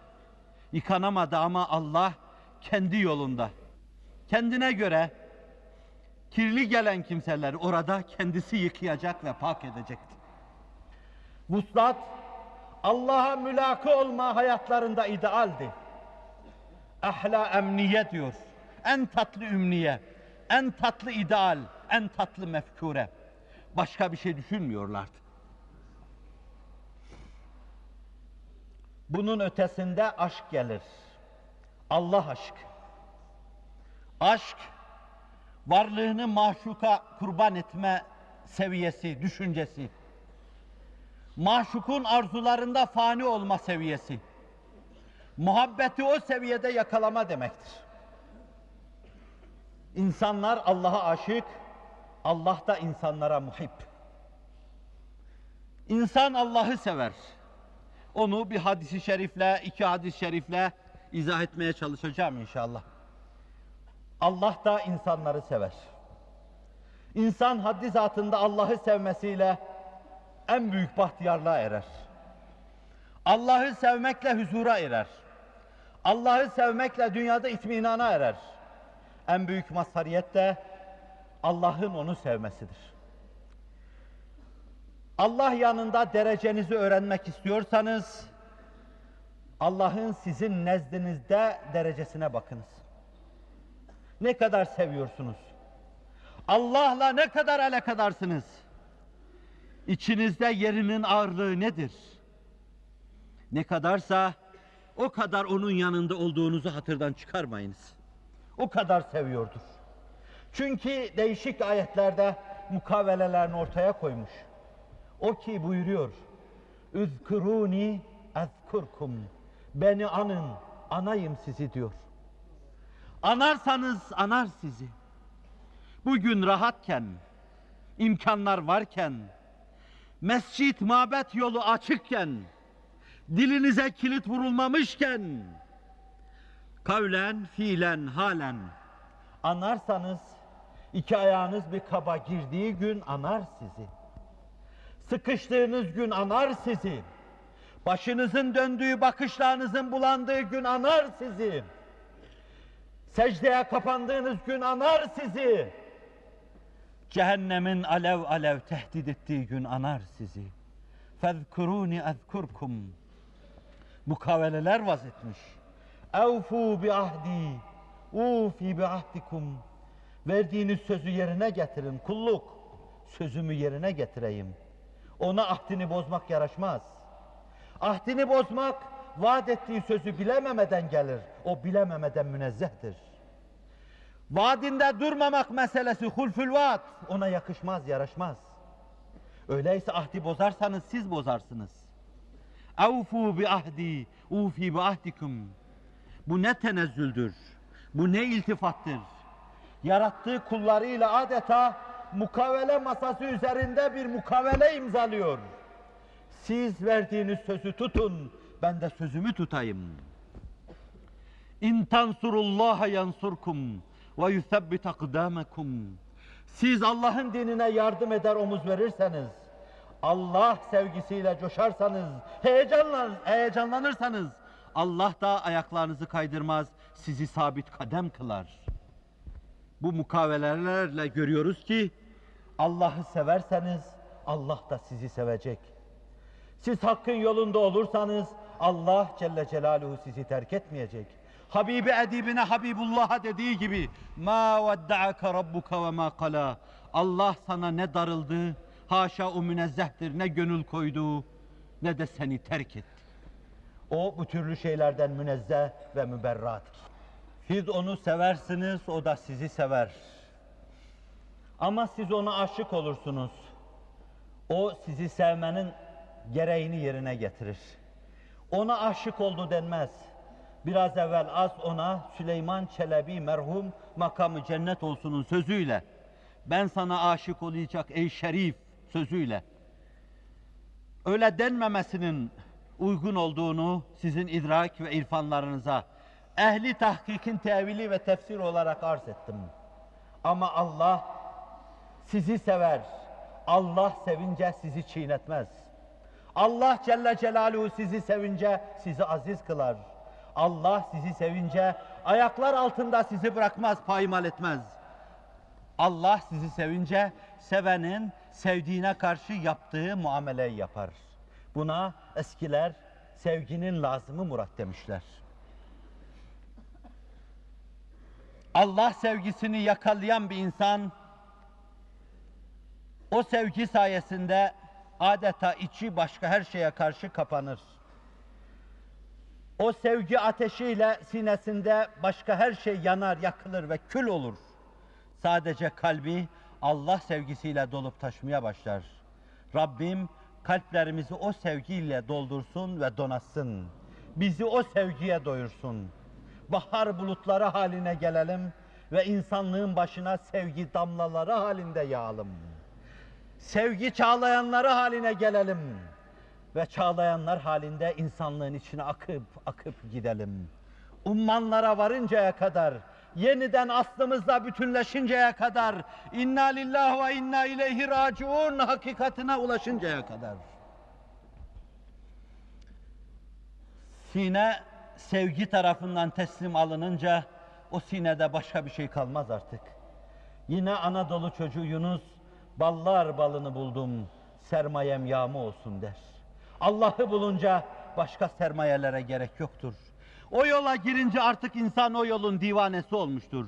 Yıkanamadı ama Allah kendi yolunda. Kendine göre kirli gelen kimseleri orada kendisi yıkayacak ve pak edecekti. Vuslat Allah'a mülakı olma hayatlarında idealdi. Ahla emniye diyor. En tatlı ümniye, en tatlı ideal, en tatlı mefkure. Başka bir şey düşünmüyorlardı. Bunun ötesinde aşk gelir. Allah aşkı. Aşk, varlığını maşuka kurban etme seviyesi, düşüncesi. Maşukun arzularında fani olma seviyesi. Muhabbeti o seviyede yakalama demektir. İnsanlar Allah'a aşık, Allah da insanlara muhib. İnsan Allah'ı sever. Onu bir hadisi şerifle, iki hadis-i şerifle izah etmeye çalışacağım inşallah. Allah da insanları sever. İnsan haddi zatında Allah'ı sevmesiyle en büyük bahtiyarlığa erer. Allah'ı sevmekle huzura erer. Allah'ı sevmekle dünyada itminana erer. En büyük mazhariyet de Allah'ın onu sevmesidir. Allah yanında derecenizi öğrenmek istiyorsanız Allah'ın sizin nezdinizde derecesine bakınız. Ne kadar seviyorsunuz? Allah'la ne kadar alakadarsınız? İçinizde yerinin ağırlığı nedir? Ne kadarsa o kadar onun yanında olduğunuzu hatırdan çıkarmayınız. O kadar seviyordur. Çünkü değişik ayetlerde mukavelelerini ortaya koymuş. O ki buyuruyor. Üzkuruni ezkurkum. Beni anın, anayım sizi diyor. Anarsanız anar sizi. Bugün rahatken, imkanlar varken, mescit, mabet yolu açıkken, dilinize kilit vurulmamışken, kavlen, fiilen, halen anarsanız, iki ayağınız bir kaba girdiği gün anar sizi. Sıkıştığınız gün anar sizi. Başınızın döndüğü, bakışlarınızın bulandığı gün anar sizi. Secdeye kapandığınız gün anar sizi. Cehennemin alev alev tehdit ettiği gün anar sizi. Fezkuruni ezkurkum. Mukaveleler vaz etmiş. Evfu bi ahdi, ufi bi ahdikum. Verdiğiniz sözü yerine getirin. Kulluk, sözümü yerine getireyim. Ona ahdini bozmak yaraşmaz. Ahdini bozmak, vaat ettiği sözü bilememeden gelir. O bilememeden münezzehtir. Vaadinde durmamak meselesi hulfül vaat. Ona yakışmaz, yaraşmaz. Öyleyse ahdi bozarsanız siz bozarsınız. Evfu bi ahdi, ufi bi ahdikum. Bu ne tenezzüldür, bu ne iltifattır. Yarattığı kullarıyla adeta mukavele masası üzerinde bir mukavele imzalıyor. Siz verdiğiniz sözü tutun, ben de sözümü tutayım. İn tansurullaha yansurkum ve yusabbit akdamakum. Siz Allah'ın dinine yardım eder omuz verirseniz, Allah sevgisiyle coşarsanız, heyecanlan, heyecanlanırsanız, Allah da ayaklarınızı kaydırmaz, sizi sabit kadem kılar. Bu mukavelelerle görüyoruz ki, Allah'ı severseniz, Allah da sizi sevecek. Siz hakkın yolunda olursanız, Allah Celle Celaluhu sizi terk etmeyecek. Habibi edibine Habibullah'a dediği gibi ma vedda'aka rabbuka ve ma kala. Allah sana ne darıldı, haşa o münezzehtir, ne gönül koydu, ne de seni terk etti. O bu türlü şeylerden münezzeh ve müberradır. Siz onu seversiniz, o da sizi sever. Ama siz ona aşık olursunuz. O sizi sevmenin gereğini yerine getirir. Ona aşık oldu denmez. Biraz evvel az ona Süleyman Çelebi merhum Makamı cennet olsunun sözüyle. Ben sana aşık olacak ey şerif sözüyle. Öyle denmemesinin uygun olduğunu sizin idrak ve irfanlarınıza ehli tahkikin tevili ve tefsir olarak arz ettim. Ama Allah sizi sever. Allah sevince sizi çiğnetmez. Allah Celle Celaluhu sizi sevince sizi aziz kılar. Allah sizi sevince ayaklar altında sizi bırakmaz, paymal etmez. Allah sizi sevince sevenin sevdiğine karşı yaptığı muameleyi yapar. Buna eskiler sevginin lazımı murat demişler. Allah sevgisini yakalayan bir insan o sevgi sayesinde adeta içi başka her şeye karşı kapanır. O sevgi ateşiyle sinesinde başka her şey yanar, yakılır ve kül olur. Sadece kalbi Allah sevgisiyle dolup taşmaya başlar. Rabbim kalplerimizi o sevgiyle doldursun ve donatsın. Bizi o sevgiye doyursun. Bahar bulutları haline gelelim ve insanlığın başına sevgi damlaları halinde yağalım. Sevgi çağlayanları haline gelelim ve çağlayanlar halinde insanlığın içine akıp akıp gidelim. Ummanlara varıncaya kadar, yeniden aslımızla bütünleşinceye kadar, inna lillahi ve inna ileyhi raciun hakikatine ulaşıncaya kadar. Sine sevgi tarafından teslim alınınca o sinede başka bir şey kalmaz artık. Yine Anadolu çocuğu Yunus, ballar balını buldum, sermayem yağma olsun der. Allah'ı bulunca başka sermayelere gerek yoktur. O yola girince artık insan o yolun divanesi olmuştur.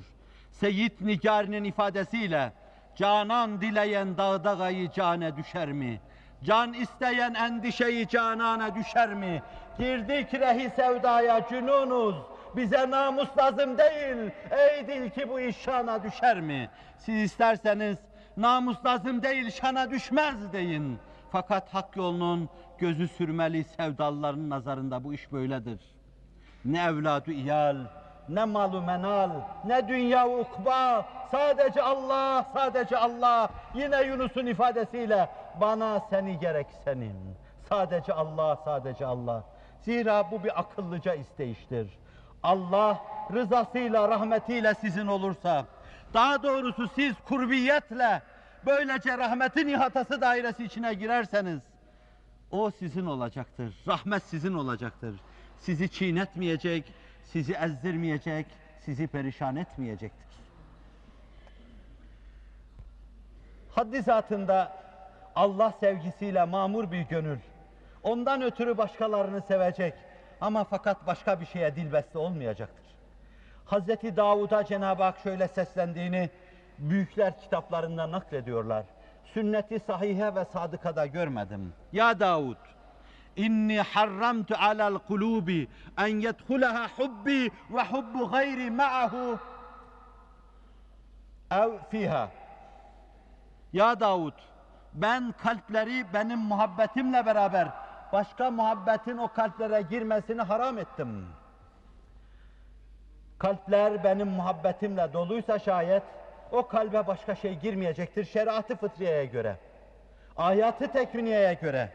Seyyid Nicari'nin ifadesiyle canan dileyen dağda gayı cane düşer mi? Can isteyen endişeyi canana düşer mi? Girdik rehi sevdaya cünunuz, bize namus lazım değil. Ey dil ki bu iş şana düşer mi? Siz isterseniz namus lazım değil şana düşmez deyin. Fakat hak yolunun gözü sürmeli sevdalıların nazarında bu iş böyledir. Ne evladı iyal, Ne malu menal, ne dünya ukba, sadece Allah, sadece Allah. Yine Yunus'un ifadesiyle bana seni gerek senin. Sadece Allah, sadece Allah. Zira bu bir akıllıca isteyiştir. Allah rızasıyla, rahmetiyle sizin olursa, daha doğrusu siz kurbiyetle böylece rahmetin ihatası dairesi içine girerseniz o sizin olacaktır. Rahmet sizin olacaktır. Sizi çiğnetmeyecek, sizi ezdirmeyecek, sizi perişan etmeyecektir. haddi zatında Allah sevgisiyle mamur bir gönül. Ondan ötürü başkalarını sevecek ama fakat başka bir şeye dilbeste olmayacaktır. Hazreti Davud'a Cenab-ı Hak şöyle seslendiğini büyükler kitaplarında naklediyorlar. Sünneti sahihe ve sadıkada görmedim. Ya Davud, inni harramtu alal kulubi en yedhulaha hubbi ve hubbu gayri ma'ahu. Ev fiha. Ya Davud, ben kalpleri benim muhabbetimle beraber Başka muhabbetin o kalplere girmesini haram ettim. Kalpler benim muhabbetimle doluysa şayet o kalbe başka şey girmeyecektir şeriatı fıtriyeye göre. Ayatı tekviniyeye göre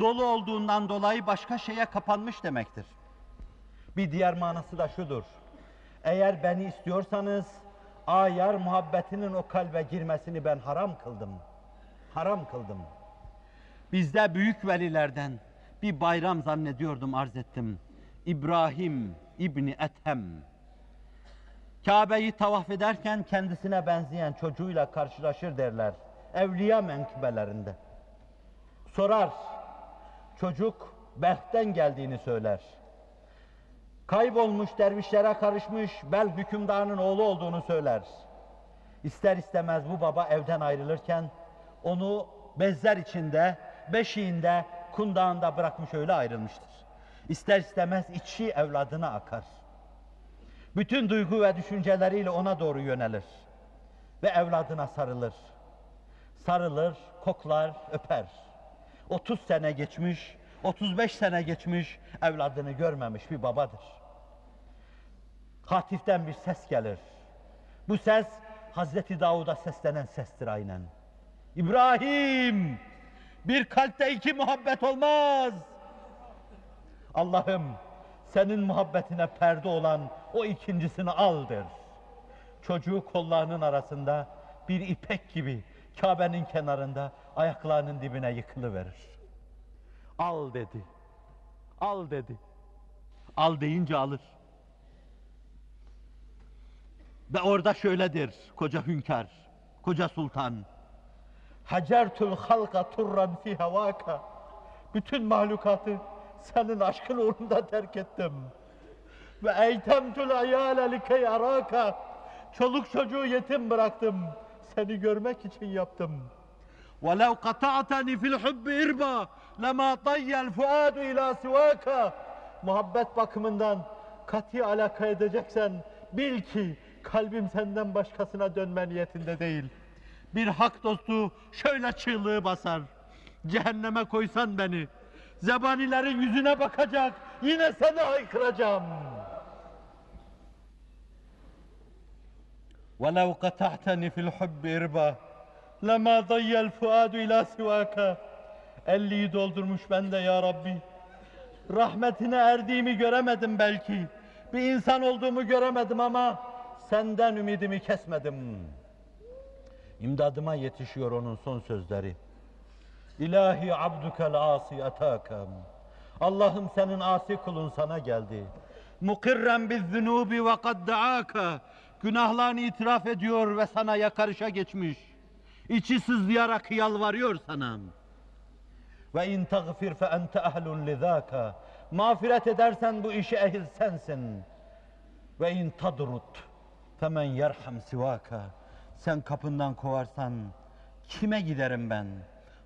dolu olduğundan dolayı başka şeye kapanmış demektir. bir diğer manası da şudur. Eğer beni istiyorsanız ayar muhabbetinin o kalbe girmesini ben haram kıldım. Haram kıldım. Bizde büyük velilerden bir bayram zannediyordum arz ettim. İbrahim İbni Ethem. Kabe'yi tavaf ederken Kendisine benzeyen çocuğuyla karşılaşır derler. Evliya menkıbelerinde. Sorar. Çocuk Belh'ten geldiğini söyler. Kaybolmuş dervişlere karışmış bel hükümdarının oğlu olduğunu söyler. İster istemez bu baba evden ayrılırken onu bezler içinde, beşiğinde, kundağında bırakmış öyle ayrılmıştır. İster istemez içi evladına akar. Bütün duygu ve düşünceleriyle ona doğru yönelir. Ve evladına sarılır. Sarılır, koklar, öper. 30 sene geçmiş, 35 sene geçmiş, evladını görmemiş bir babadır. Hatiften bir ses gelir. Bu ses Hazreti Davud'a seslenen sestir aynen. İbrahim, bir kalpte iki muhabbet olmaz. Allah'ım, senin muhabbetine perde olan o ikincisini aldır. Çocuğu kollarının arasında bir ipek gibi Kabe'nin kenarında ayaklarının dibine yıkılıverir. Al dedi. Al dedi. Al deyince alır. Ve orada şöyledir koca hünkâr, koca sultan. Hacertul halka turran fi havaka. Bütün mahlukatı senin aşkın uğrunda terk ettim. Ve eytemtul ayale likey araka. Çoluk çocuğu yetim bıraktım. Seni görmek için yaptım. وَلَوْ قَطَعْتَنِ فِي الْحُبِّ اِرْبَا لَمَا طَيَّ الْفُعَادُ اِلَى سِوَاكَ Muhabbet bakımından kat'i alaka edeceksen bil ki kalbim senden başkasına dönme niyetinde değil. Bir hak dostu şöyle çığlığı basar. Cehenneme koysan beni. Zebanilerin yüzüne bakacak. Yine seni haykıracağım. وَلَوْ قَطَعْتَنِ فِي الْحُبِّ اِرْبَا لَمَا ضَيَّ الْفُعَادُ اِلَى سِوَاكَ Elliyi doldurmuş ben de ya Rabbi. Rahmetine erdiğimi göremedim belki. Bir insan olduğumu göremedim ama senden ümidimi kesmedim. İmdadıma yetişiyor onun son sözleri. İlahi abdukel asi atakam. Allah'ım senin asi kulun sana geldi. Mukirren biz zunubi ve kad daaka. Günahlarını itiraf ediyor ve sana yakarışa geçmiş. İçi sızlayarak yalvarıyor sana. Ve in tagfir fe ente ehlun lizaka. Mağfiret edersen bu işe ehil sensin. Ve in tadrut femen yerham sivaka. Sen kapından kovarsan kime giderim ben?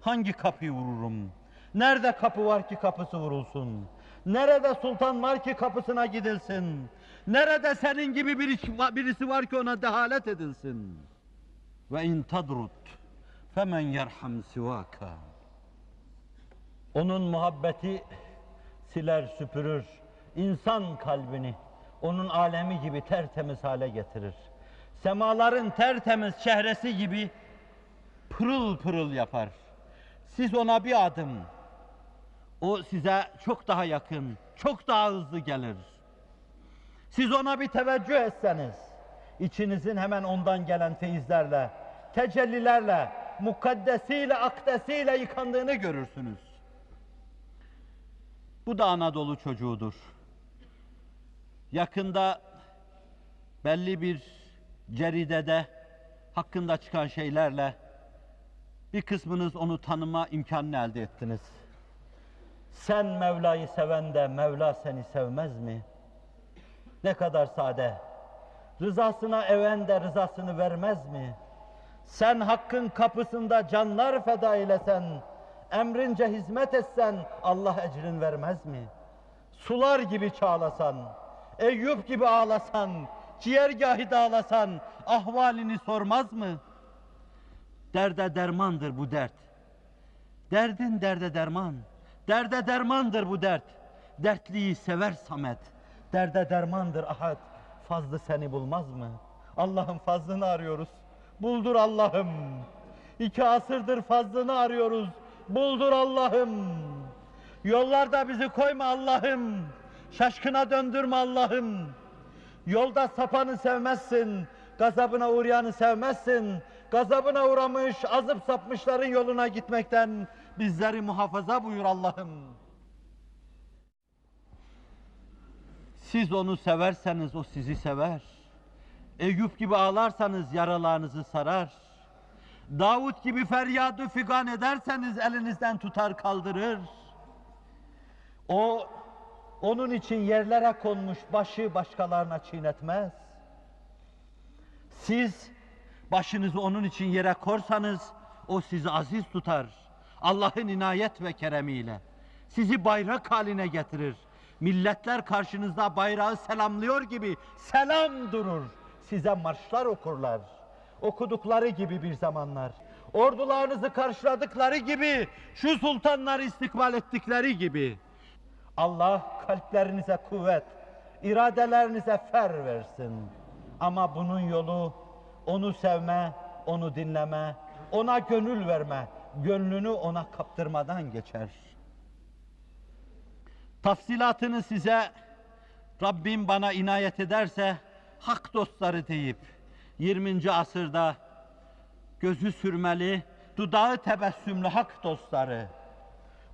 Hangi kapıyı vururum? Nerede kapı var ki kapısı vurulsun? Nerede sultan var ki kapısına gidilsin? Nerede senin gibi bir- birisi var ki ona dehalet edilsin? Ve in tadrut femen yerham sivaka. Onun muhabbeti siler süpürür insan kalbini. Onun alemi gibi tertemiz hale getirir. Semaların tertemiz çehresi gibi pırıl pırıl yapar. Siz ona bir adım, o size çok daha yakın, çok daha hızlı gelir. Siz ona bir teveccüh etseniz, içinizin hemen ondan gelen feyizlerle, tecellilerle, mukaddesiyle, akdesiyle yıkandığını görürsünüz. Bu da Anadolu çocuğudur. Yakında belli bir ceridede hakkında çıkan şeylerle bir kısmınız onu tanıma imkanını elde ettiniz. Sen Mevla'yı seven de Mevla seni sevmez mi? Ne kadar sade. Rızasına even de rızasını vermez mi? Sen hakkın kapısında canlar feda eylesen, emrince hizmet etsen Allah ecrin vermez mi? Sular gibi çağlasan, Eyüp gibi ağlasan, ciğergahı dağlasan ahvalini sormaz mı? Derde dermandır bu dert. Derdin derde derman. Derde dermandır bu dert. Dertliyi sever Samet. Derde dermandır ahad. Fazlı seni bulmaz mı? Allah'ın fazlını arıyoruz. Buldur Allah'ım. İki asırdır fazlını arıyoruz. Buldur Allah'ım. Yollarda bizi koyma Allah'ım. Şaşkına döndürme Allah'ım. Yolda sapanı sevmezsin. Gazabına uğrayanı sevmezsin. Gazabına uğramış, azıp sapmışların yoluna gitmekten bizleri muhafaza buyur Allah'ım. Siz onu severseniz o sizi sever. Eyüp gibi ağlarsanız yaralarınızı sarar. Davut gibi feryadı figan ederseniz elinizden tutar kaldırır. O onun için yerlere konmuş başı başkalarına çiğnetmez. Siz başınızı onun için yere korsanız o sizi aziz tutar. Allah'ın inayet ve keremiyle sizi bayrak haline getirir. Milletler karşınızda bayrağı selamlıyor gibi selam durur. Size marşlar okurlar. Okudukları gibi bir zamanlar. Ordularınızı karşıladıkları gibi, şu sultanları istikbal ettikleri gibi. Allah kalplerinize kuvvet, iradelerinize fer versin. Ama bunun yolu onu sevme, onu dinleme, ona gönül verme, gönlünü ona kaptırmadan geçer. Tafsilatını size Rabbim bana inayet ederse hak dostları deyip 20. asırda gözü sürmeli, dudağı tebessümlü hak dostları,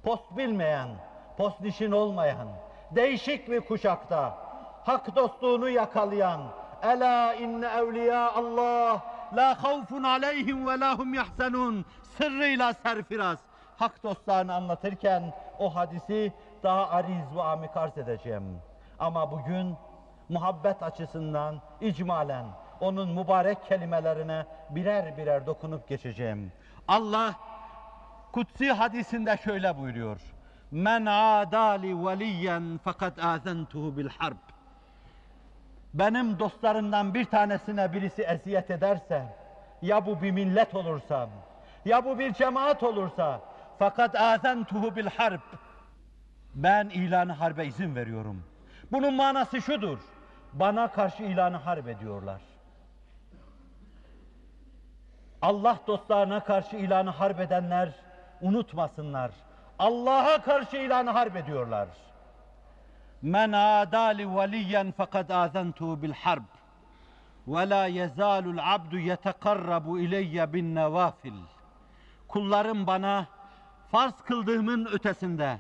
post bilmeyen, post nişin olmayan, değişik bir kuşakta hak dostluğunu yakalayan Ela inne evliya Allah la havfun aleyhim ve la hum yahzenun sırrıyla serfiraz hak dostlarını anlatırken o hadisi daha ariz ve amik arz edeceğim. Ama bugün muhabbet açısından icmalen onun mübarek kelimelerine birer birer dokunup geçeceğim. Allah Kutsi hadisinde şöyle buyuruyor. Men adali veliyen fakat azentuhu bil harb. Benim dostlarımdan bir tanesine birisi eziyet ederse, ya bu bir millet olursa, ya bu bir cemaat olursa, fakat azentuhu bil harb. Ben ilanı harbe izin veriyorum. Bunun manası şudur. Bana karşı ilanı harp ediyorlar. Allah dostlarına karşı ilanı harp edenler unutmasınlar. Allah'a karşı ilanı harp ediyorlar. Men adali veliyen fakat azentuhu bil harb. Ve la yezalul abdu yetekarrabu ileyye bin nevafil. Kullarım bana farz kıldığımın ötesinde,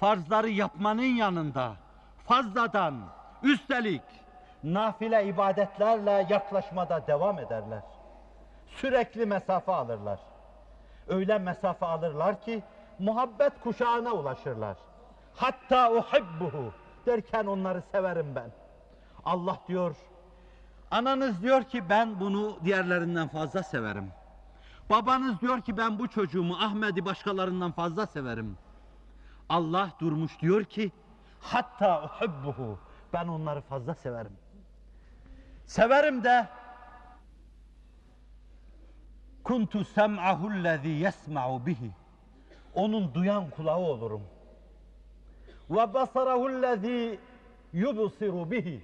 farzları yapmanın yanında, fazladan, üstelik nafile ibadetlerle yaklaşmada devam ederler. Sürekli mesafe alırlar. Öyle mesafe alırlar ki muhabbet kuşağına ulaşırlar. Hatta uhibbuhu derken onları severim ben. Allah diyor, ananız diyor ki ben bunu diğerlerinden fazla severim. Babanız diyor ki ben bu çocuğumu Ahmet'i başkalarından fazla severim. Allah durmuş diyor ki hatta uhibbuhu ben onları fazla severim. Severim de kuntu sem'ahu allazi yesma'u bihi onun duyan kulağı olurum. Ve basarahu allazi yubsiru bihi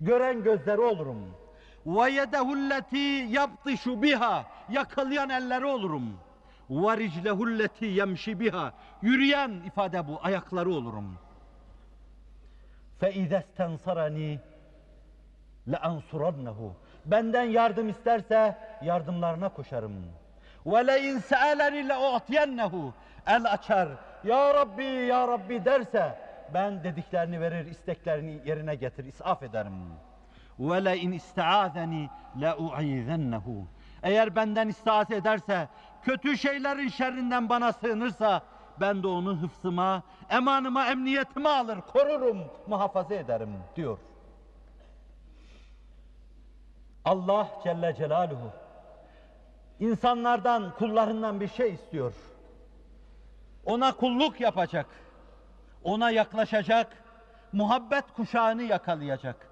gören gözleri olurum. Ve yedehu allati yaptışu biha yakalayan elleri olurum. Riclehu allati yemşi biha yürüyen ifade bu ayakları olurum. İzestensarani le ansurannehu benden yardım isterse yardımlarına koşarım. Se'eleni le u'tiyennehu el açar. Ya Rabbi ya Rabbi derse ben dediklerini verir, isteklerini yerine getir, isaf ederim. İsteazeni le u'izennehu. Eğer benden istiaz ederse, kötü şeylerin şerrinden bana sığınırsa, ben de onu hıfzıma, emanıma, emniyetime alır, korurum, muhafaza ederim diyor. Allah Celle Celaluhu insanlardan, kullarından bir şey istiyor. Ona kulluk yapacak. Ona yaklaşacak. Muhabbet kuşağını yakalayacak.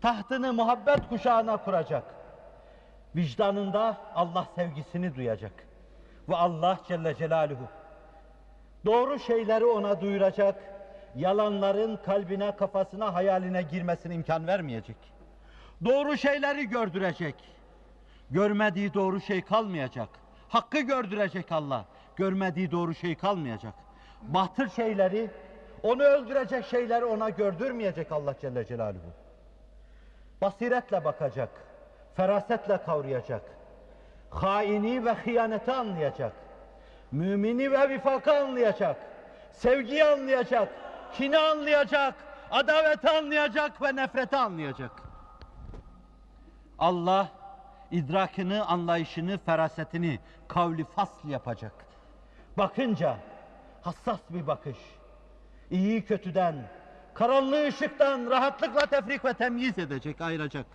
Tahtını muhabbet kuşağına kuracak. Vicdanında Allah sevgisini duyacak. Ve Allah Celle Celaluhu doğru şeyleri ona duyuracak. Yalanların kalbine, kafasına, hayaline girmesine imkan vermeyecek. Doğru şeyleri gördürecek. Görmediği doğru şey kalmayacak. Hakkı gördürecek Allah. Görmediği doğru şey kalmayacak. Batıl şeyleri, onu öldürecek şeyleri ona gördürmeyecek Allah Celle Celaluhu. Basiretle bakacak, ferasetle kavrayacak. Haini ve hıyaneti anlayacak. Mümini ve vifakı anlayacak. Sevgiyi anlayacak. Kini anlayacak. Adaveti anlayacak ve nefreti anlayacak. Allah idrakını, anlayışını, ferasetini kavli fasl yapacak. Bakınca hassas bir bakış. İyi kötüden, karanlığı ışıktan rahatlıkla tefrik ve temyiz edecek, ayıracak.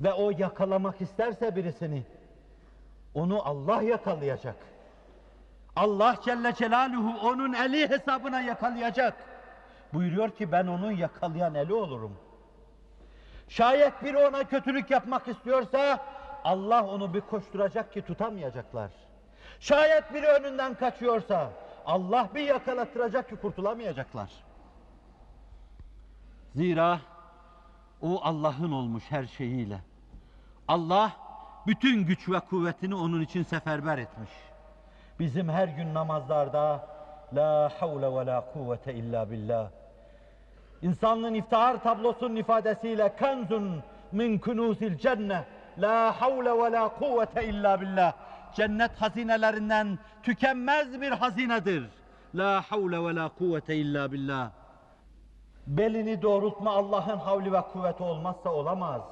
Ve o yakalamak isterse birisini, onu Allah yakalayacak. Allah Celle Celaluhu onun eli hesabına yakalayacak. Buyuruyor ki ben onun yakalayan eli olurum. Şayet biri ona kötülük yapmak istiyorsa Allah onu bir koşturacak ki tutamayacaklar. Şayet biri önünden kaçıyorsa Allah bir yakalattıracak ki kurtulamayacaklar. Zira o Allah'ın olmuş her şeyiyle. Allah bütün güç ve kuvvetini onun için seferber etmiş. Bizim her gün namazlarda la havle ve la kuvvete illa billah. İnsanlığın iftihar tablosunun ifadesiyle kenzun min kunuzil cennet la havle ve la kuvvete illa billah. Cennet hazinelerinden tükenmez bir hazinedir. La havle ve la kuvvete illa billah. Belini doğrultma Allah'ın havli ve kuvveti olmazsa olamaz.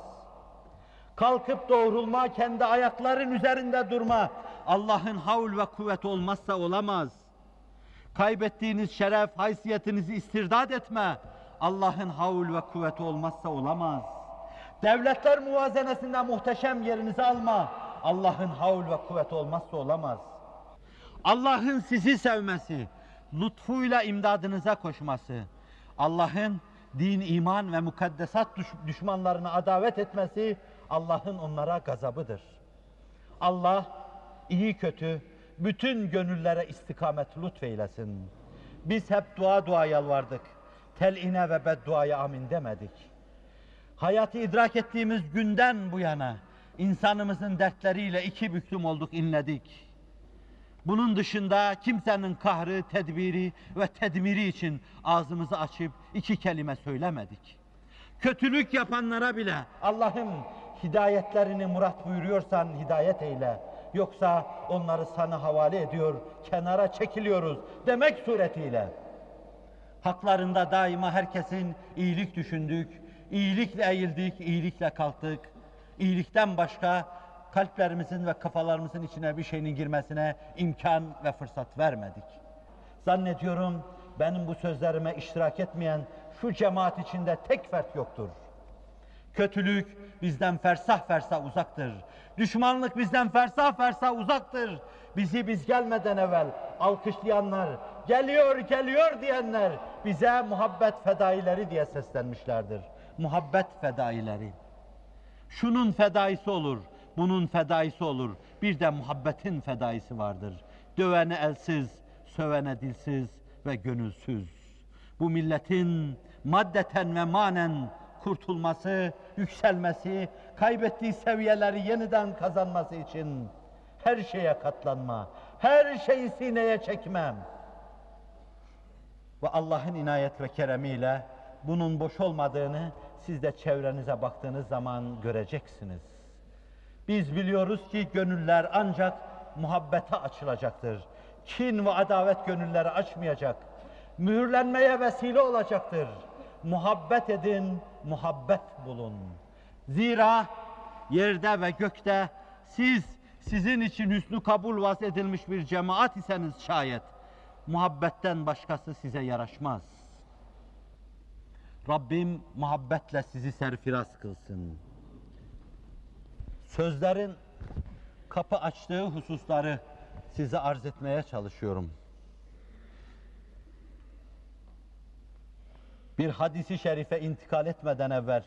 Kalkıp doğrulma, kendi ayakların üzerinde durma. Allah'ın havl ve kuvveti olmazsa olamaz. Kaybettiğiniz şeref, haysiyetinizi istirdat etme. Allah'ın havl ve kuvveti olmazsa olamaz. Devletler muvazenesinde muhteşem yerinizi alma. Allah'ın havl ve kuvveti olmazsa olamaz. Allah'ın sizi sevmesi, lütfuyla imdadınıza koşması, Allah'ın din, iman ve mukaddesat düş düşmanlarına adavet etmesi, Allah'ın onlara gazabıdır. Allah iyi kötü bütün gönüllere istikamet lütfeylesin. Biz hep dua dua yalvardık. Teline ve bedduaya amin demedik. Hayatı idrak ettiğimiz günden bu yana insanımızın dertleriyle iki büklüm olduk, inledik. Bunun dışında kimsenin kahrı, tedbiri ve tedmiri için ağzımızı açıp iki kelime söylemedik. Kötülük yapanlara bile Allah'ım hidayetlerini murat buyuruyorsan hidayet eyle. Yoksa onları sana havale ediyor, kenara çekiliyoruz demek suretiyle. Haklarında daima herkesin iyilik düşündük, iyilikle eğildik, iyilikle kalktık. İyilikten başka kalplerimizin ve kafalarımızın içine bir şeyin girmesine imkan ve fırsat vermedik. Zannediyorum benim bu sözlerime iştirak etmeyen şu cemaat içinde tek fert yoktur. Kötülük bizden fersah fersah uzaktır. Düşmanlık bizden fersah fersah uzaktır. Bizi biz gelmeden evvel alkışlayanlar, geliyor geliyor diyenler bize muhabbet fedaileri diye seslenmişlerdir. Muhabbet fedaileri. Şunun fedaisi olur, bunun fedaisi olur. Bir de muhabbetin fedaisi vardır. Dövene elsiz, sövene dilsiz ve gönülsüz. Bu milletin maddeten ve manen kurtulması, yükselmesi, kaybettiği seviyeleri yeniden kazanması için her şeye katlanma, her şeyi sineye çekmem. Ve Allah'ın inayet ve keremiyle bunun boş olmadığını siz de çevrenize baktığınız zaman göreceksiniz. Biz biliyoruz ki gönüller ancak muhabbete açılacaktır. Kin ve adavet gönülleri açmayacak. Mühürlenmeye vesile olacaktır. Muhabbet edin, muhabbet bulun. Zira yerde ve gökte siz sizin için hüsnü kabul vaz edilmiş bir cemaat iseniz şayet muhabbetten başkası size yaraşmaz. Rabbim muhabbetle sizi serfiraz kılsın. Sözlerin kapı açtığı hususları size arz etmeye çalışıyorum. Bir hadisi şerife intikal etmeden evvel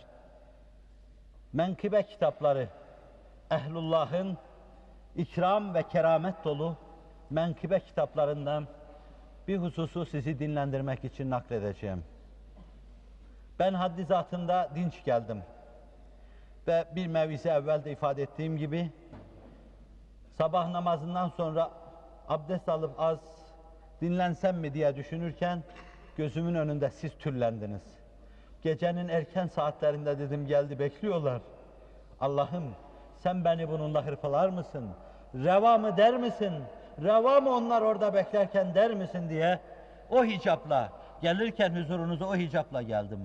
menkıbe kitapları ehlullahın ikram ve keramet dolu menkıbe kitaplarından bir hususu sizi dinlendirmek için nakledeceğim. Ben haddi zatında dinç geldim. Ve bir mevzi evvelde ifade ettiğim gibi sabah namazından sonra abdest alıp az dinlensem mi diye düşünürken gözümün önünde siz türlendiniz. Gecenin erken saatlerinde dedim geldi bekliyorlar. Allah'ım sen beni bununla hırpalar mısın? Reva mı der misin? Reva mı onlar orada beklerken der misin diye o hicapla gelirken huzurunuza o hicapla geldim.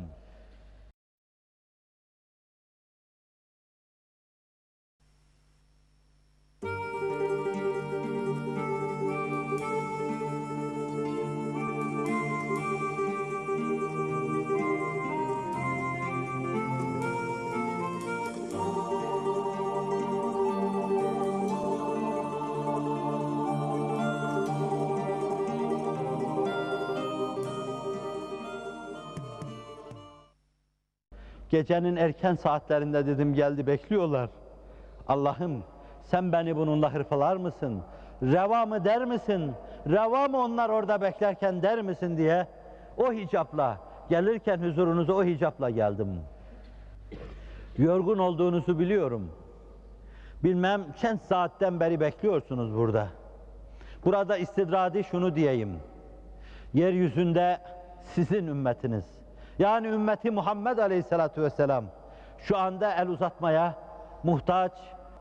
Gecenin erken saatlerinde dedim geldi bekliyorlar. Allah'ım sen beni bununla hırpalar mısın? Reva mı der misin? Reva mı onlar orada beklerken der misin diye o hicapla gelirken huzurunuza o hicapla geldim. Yorgun olduğunuzu biliyorum. Bilmem kaç saatten beri bekliyorsunuz burada. Burada istidradi şunu diyeyim. Yeryüzünde sizin ümmetiniz. Yani ümmeti Muhammed Aleyhisselatü Vesselam şu anda el uzatmaya muhtaç,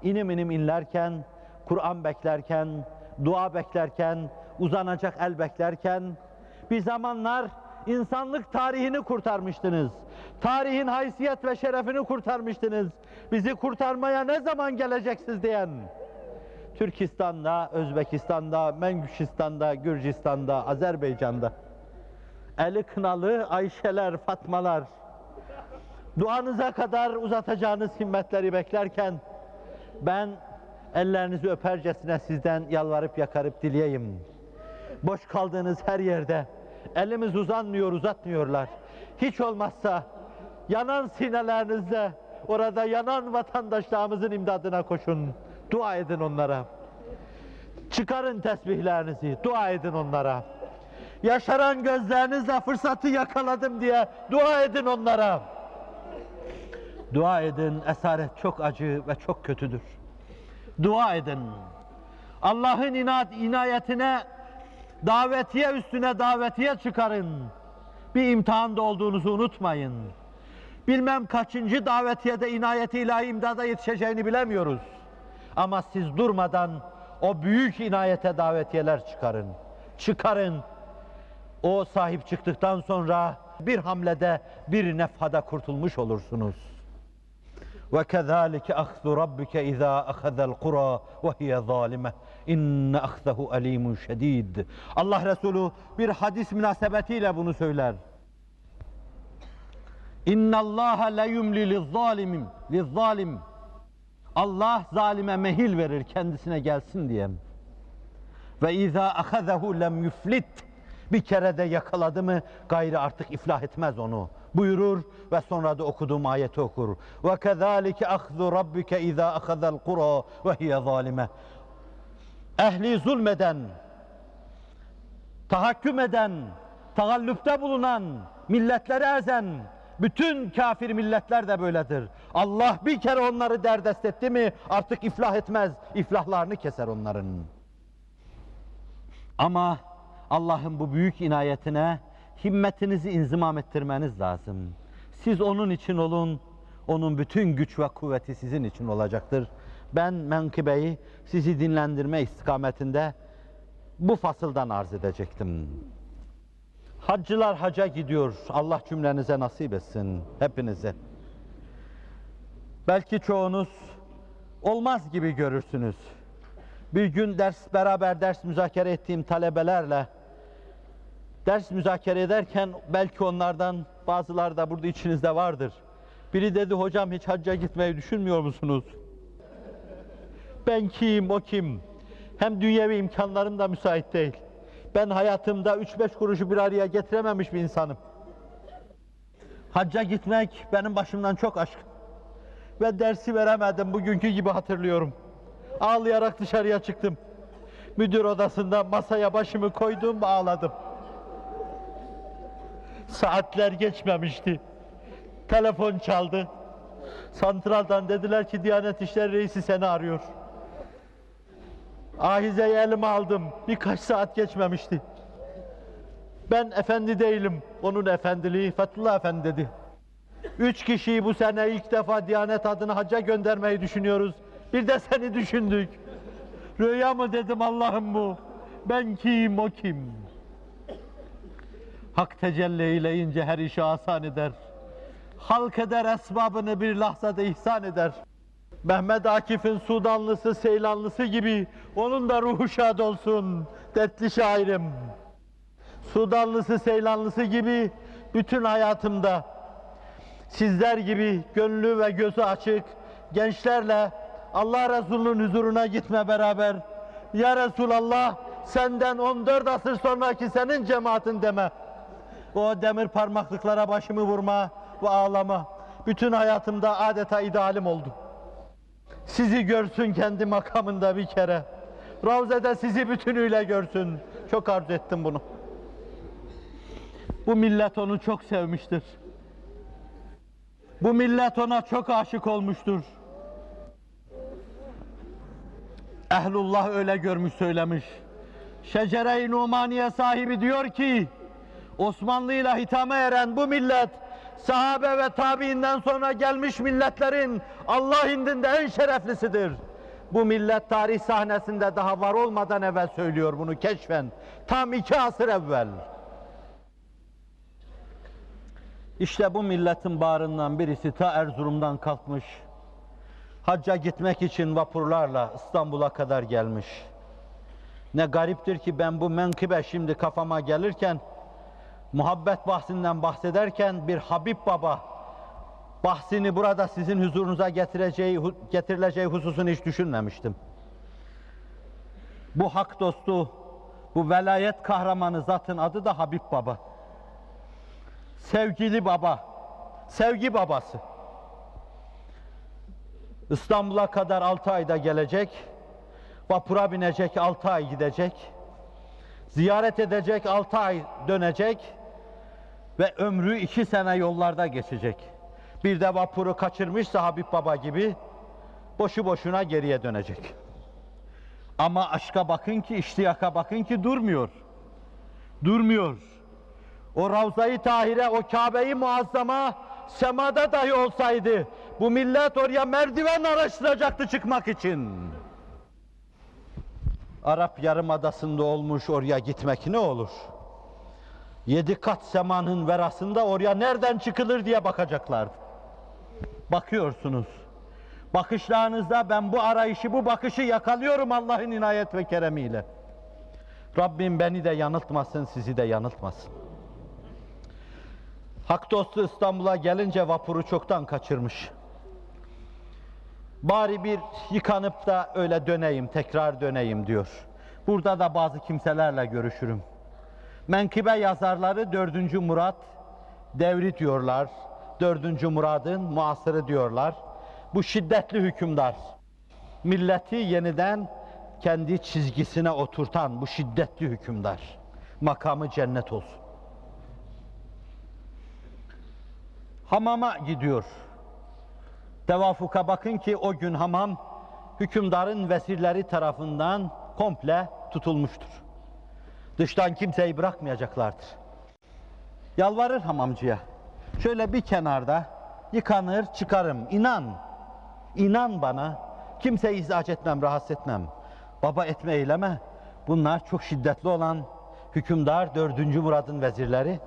inim inim inlerken, Kur'an beklerken, dua beklerken, uzanacak el beklerken, bir zamanlar insanlık tarihini kurtarmıştınız. Tarihin haysiyet ve şerefini kurtarmıştınız. Bizi kurtarmaya ne zaman geleceksiniz diyen. Türkistan'da, Özbekistan'da, Mengüşistan'da, Gürcistan'da, Azerbaycan'da eli kınalı Ayşeler, Fatmalar duanıza kadar uzatacağınız himmetleri beklerken ben ellerinizi öpercesine sizden yalvarıp yakarıp dileyeyim. Boş kaldığınız her yerde elimiz uzanmıyor, uzatmıyorlar. Hiç olmazsa yanan sinelerinizle orada yanan vatandaşlarımızın imdadına koşun. Dua edin onlara. Çıkarın tesbihlerinizi, dua edin onlara. Yaşaran gözlerinizle fırsatı yakaladım diye dua edin onlara. Dua edin, esaret çok acı ve çok kötüdür. Dua edin. Allah'ın inat, inayetine davetiye üstüne davetiye çıkarın. Bir imtihanda olduğunuzu unutmayın. Bilmem kaçıncı davetiyede inayeti ilahi imdada yetişeceğini bilemiyoruz. Ama siz durmadan o büyük inayete davetiyeler çıkarın. Çıkarın. O sahip çıktıktan sonra bir hamlede bir nefhada kurtulmuş olursunuz. Ve kezalike ahzu rabbuke iza ahazel kura ve hiye zalime. İnne ahzehu alimun şedid. Allah Resulü bir hadis münasebetiyle bunu söyler. İnna Allah la yumli lizzalimin lizzalim. Allah zalime mehil verir kendisine gelsin diye. Ve iza ahazehu lem yuflit. Bir kere de yakaladı mı gayrı artık iflah etmez onu. Buyurur ve sonra da okuduğum ayeti okur. Ve kezalike ahzu rabbike izâ ahazel kura ve hiye zalime. Ehli zulmeden, tahakküm eden, tagallüpte bulunan, milletleri ezen, bütün kafir milletler de böyledir. Allah bir kere onları derdest etti mi artık iflah etmez, iflahlarını keser onların. Ama Allah'ın bu büyük inayetine himmetinizi inzimam ettirmeniz lazım. Siz onun için olun, onun bütün güç ve kuvveti sizin için olacaktır. Ben menkıbeyi sizi dinlendirme istikametinde bu fasıldan arz edecektim. Haccılar haca gidiyor. Allah cümlenize nasip etsin. Hepinize. Belki çoğunuz olmaz gibi görürsünüz. Bir gün ders beraber ders müzakere ettiğim talebelerle ders müzakere ederken belki onlardan bazıları da burada içinizde vardır. Biri dedi hocam hiç hacca gitmeyi düşünmüyor musunuz? Ben kim, o kim? Hem dünyevi imkanlarım da müsait değil. Ben hayatımda 3-5 kuruşu bir araya getirememiş bir insanım. Hacca gitmek benim başımdan çok aşk. Ve dersi veremedim bugünkü gibi hatırlıyorum. Ağlayarak dışarıya çıktım. Müdür odasında masaya başımı koydum ağladım. Saatler geçmemişti. Telefon çaldı. Santraldan dediler ki Diyanet İşleri Reisi seni arıyor. Ahizeyi elime aldım. Birkaç saat geçmemişti. Ben efendi değilim. Onun efendiliği Fethullah Efendi dedi. Üç kişiyi bu sene ilk defa Diyanet adına hacca göndermeyi düşünüyoruz. Bir de seni düşündük. Rüya mı dedim Allah'ım bu? Ben kim, o kim? Hak tecelli eyleyince her işi asan eder. Halk eder esbabını bir lahzada ihsan eder. Mehmet Akif'in Sudanlısı, Seylanlısı gibi onun da ruhu şad olsun dertli şairim. Sudanlısı, Seylanlısı gibi bütün hayatımda sizler gibi gönlü ve gözü açık gençlerle Allah Resulü'nün huzuruna gitme beraber Ya Resulallah senden 14 asır sonraki senin cemaatin deme. O demir parmaklıklara başımı vurma ve ağlama. bütün hayatımda adeta idealim oldu. Sizi görsün kendi makamında bir kere. Ravzede sizi bütünüyle görsün. Çok arzu ettim bunu. Bu millet onu çok sevmiştir. Bu millet ona çok aşık olmuştur. Ehlullah öyle görmüş söylemiş. Şecere-i Numaniye sahibi diyor ki, Osmanlı ile hitama eren bu millet, sahabe ve tabiinden sonra gelmiş milletlerin Allah indinde en şereflisidir. Bu millet tarih sahnesinde daha var olmadan evvel söylüyor bunu keşfen. Tam iki asır evvel. İşte bu milletin bağrından birisi ta Erzurum'dan kalkmış. Hacca gitmek için vapurlarla İstanbul'a kadar gelmiş. Ne gariptir ki ben bu menkıbe şimdi kafama gelirken, muhabbet bahsinden bahsederken bir Habib Baba bahsini burada sizin huzurunuza getireceği, getirileceği hususunu hiç düşünmemiştim. Bu hak dostu, bu velayet kahramanı zatın adı da Habib Baba. Sevgili baba, sevgi babası. İstanbul'a kadar 6 ayda gelecek, vapura binecek 6 ay gidecek, ziyaret edecek 6 ay dönecek ve ömrü 2 sene yollarda geçecek. Bir de vapuru kaçırmışsa Habib Baba gibi boşu boşuna geriye dönecek. Ama aşka bakın ki, iştiyaka bakın ki durmuyor. Durmuyor. O Ravza-i Tahire, o Kabe-i Muazzama semada dahi olsaydı bu millet oraya merdiven araştıracaktı çıkmak için. Arap Yarımadası'nda olmuş oraya gitmek ne olur? Yedi kat semanın verasında oraya nereden çıkılır diye bakacaklardı. Bakıyorsunuz. Bakışlarınızda ben bu arayışı, bu bakışı yakalıyorum Allah'ın inayet ve keremiyle. Rabbim beni de yanıltmasın, sizi de yanıltmasın. Hak dostu İstanbul'a gelince vapuru çoktan kaçırmış. Bari bir yıkanıp da öyle döneyim, tekrar döneyim diyor. Burada da bazı kimselerle görüşürüm. Menkıbe yazarları 4. Murat devri diyorlar. 4. Murad'ın muasırı diyorlar. Bu şiddetli hükümdar. Milleti yeniden kendi çizgisine oturtan bu şiddetli hükümdar. Makamı cennet olsun. Hamama gidiyor. Tevafuka bakın ki o gün hamam hükümdarın vesirleri tarafından komple tutulmuştur. Dıştan kimseyi bırakmayacaklardır. Yalvarır hamamcıya. Şöyle bir kenarda yıkanır çıkarım. İnan. İnan bana. Kimseyi izac etmem, rahatsız etmem. Baba etme eyleme. Bunlar çok şiddetli olan hükümdar 4. Murad'ın vezirleri.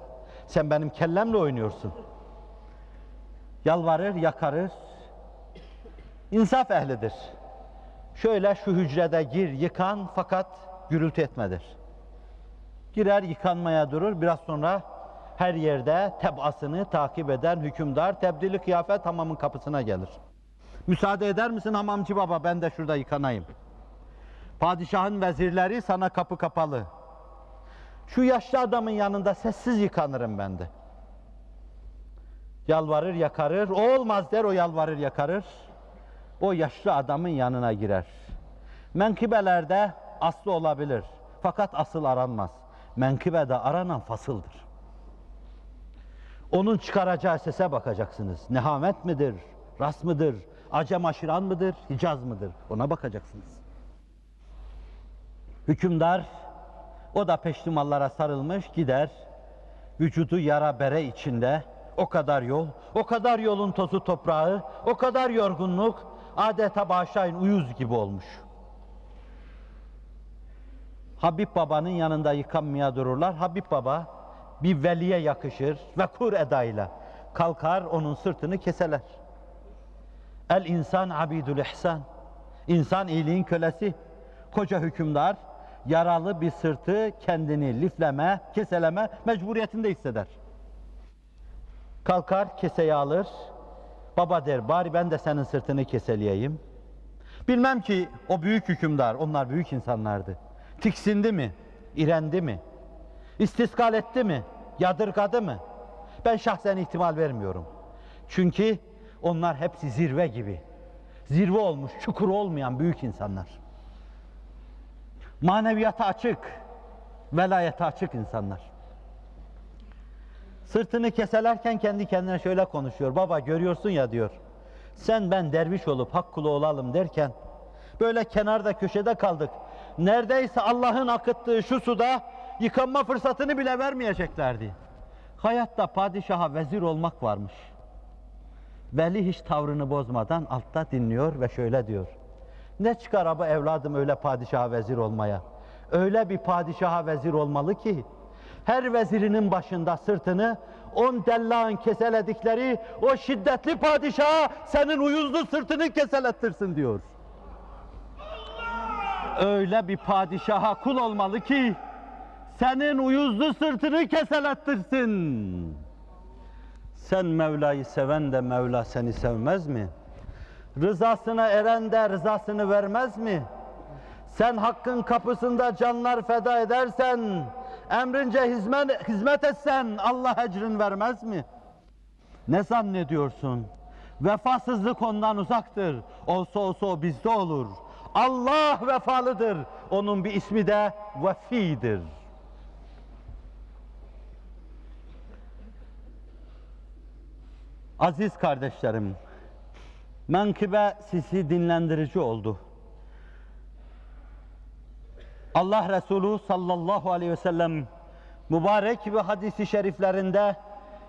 Sen benim kellemle oynuyorsun. Yalvarır, yakarır. İnsaf ehlidir. Şöyle şu hücrede gir, yıkan fakat gürültü etmedir. Girer yıkanmaya durur, biraz sonra her yerde tebasını takip eden hükümdar tebdili kıyafet hamamın kapısına gelir. Müsaade eder misin hamamcı baba ben de şurada yıkanayım. Padişahın vezirleri sana kapı kapalı. Şu yaşlı adamın yanında sessiz yıkanırım ben de. Yalvarır yakarır, o olmaz der o yalvarır yakarır. O yaşlı adamın yanına girer. Menkıbelerde aslı olabilir. Fakat asıl aranmaz. Menkıbede aranan fasıldır. Onun çıkaracağı sese bakacaksınız. Nehamet midir? Ras mıdır? Acem aşiran mıdır? Hicaz mıdır? Ona bakacaksınız. Hükümdar o da peştimallara sarılmış gider. Vücudu yara bere içinde o kadar yol, o kadar yolun tozu toprağı, o kadar yorgunluk adeta bağışlayın uyuz gibi olmuş. Habib Baba'nın yanında yıkanmaya dururlar. Habib Baba bir veliye yakışır ve kur edayla kalkar onun sırtını keseler. El insan abidül ihsan. İnsan iyiliğin kölesi. Koca hükümdar yaralı bir sırtı kendini lifleme, keseleme mecburiyetinde hisseder. Kalkar keseyi alır. Baba der bari ben de senin sırtını keseleyeyim. Bilmem ki o büyük hükümdar, onlar büyük insanlardı. Tiksindi mi? İrendi mi? İstiskal etti mi? Yadırgadı mı? Ben şahsen ihtimal vermiyorum. Çünkü onlar hepsi zirve gibi. Zirve olmuş, çukur olmayan büyük insanlar. Maneviyata açık, velayete açık insanlar. Sırtını keselerken kendi kendine şöyle konuşuyor. Baba görüyorsun ya diyor. Sen ben derviş olup hak kulu olalım derken böyle kenarda köşede kaldık. Neredeyse Allah'ın akıttığı şu suda yıkanma fırsatını bile vermeyeceklerdi. Hayatta padişaha vezir olmak varmış. Veli hiç tavrını bozmadan altta dinliyor ve şöyle diyor. Ne çıkar ama evladım öyle padişaha vezir olmaya? Öyle bir padişaha vezir olmalı ki her vezirinin başında sırtını on dellağın keseledikleri o şiddetli padişaha senin uyuzlu sırtını keselettirsin diyor. Öyle bir padişaha kul olmalı ki senin uyuzlu sırtını keselettirsin. Sen Mevla'yı seven de Mevla seni sevmez mi? Rızasına eren de rızasını vermez mi? Sen hakkın kapısında canlar feda edersen, emrince hizmet, hizmet etsen Allah ecrin vermez mi? Ne zannediyorsun? Vefasızlık ondan uzaktır. Olsa olsa o bizde olur. Allah vefalıdır. Onun bir ismi de Vefi'dir. Aziz kardeşlerim, menkıbe sizi dinlendirici oldu. Allah Resulü sallallahu aleyhi ve sellem mübarek ve hadisi şeriflerinde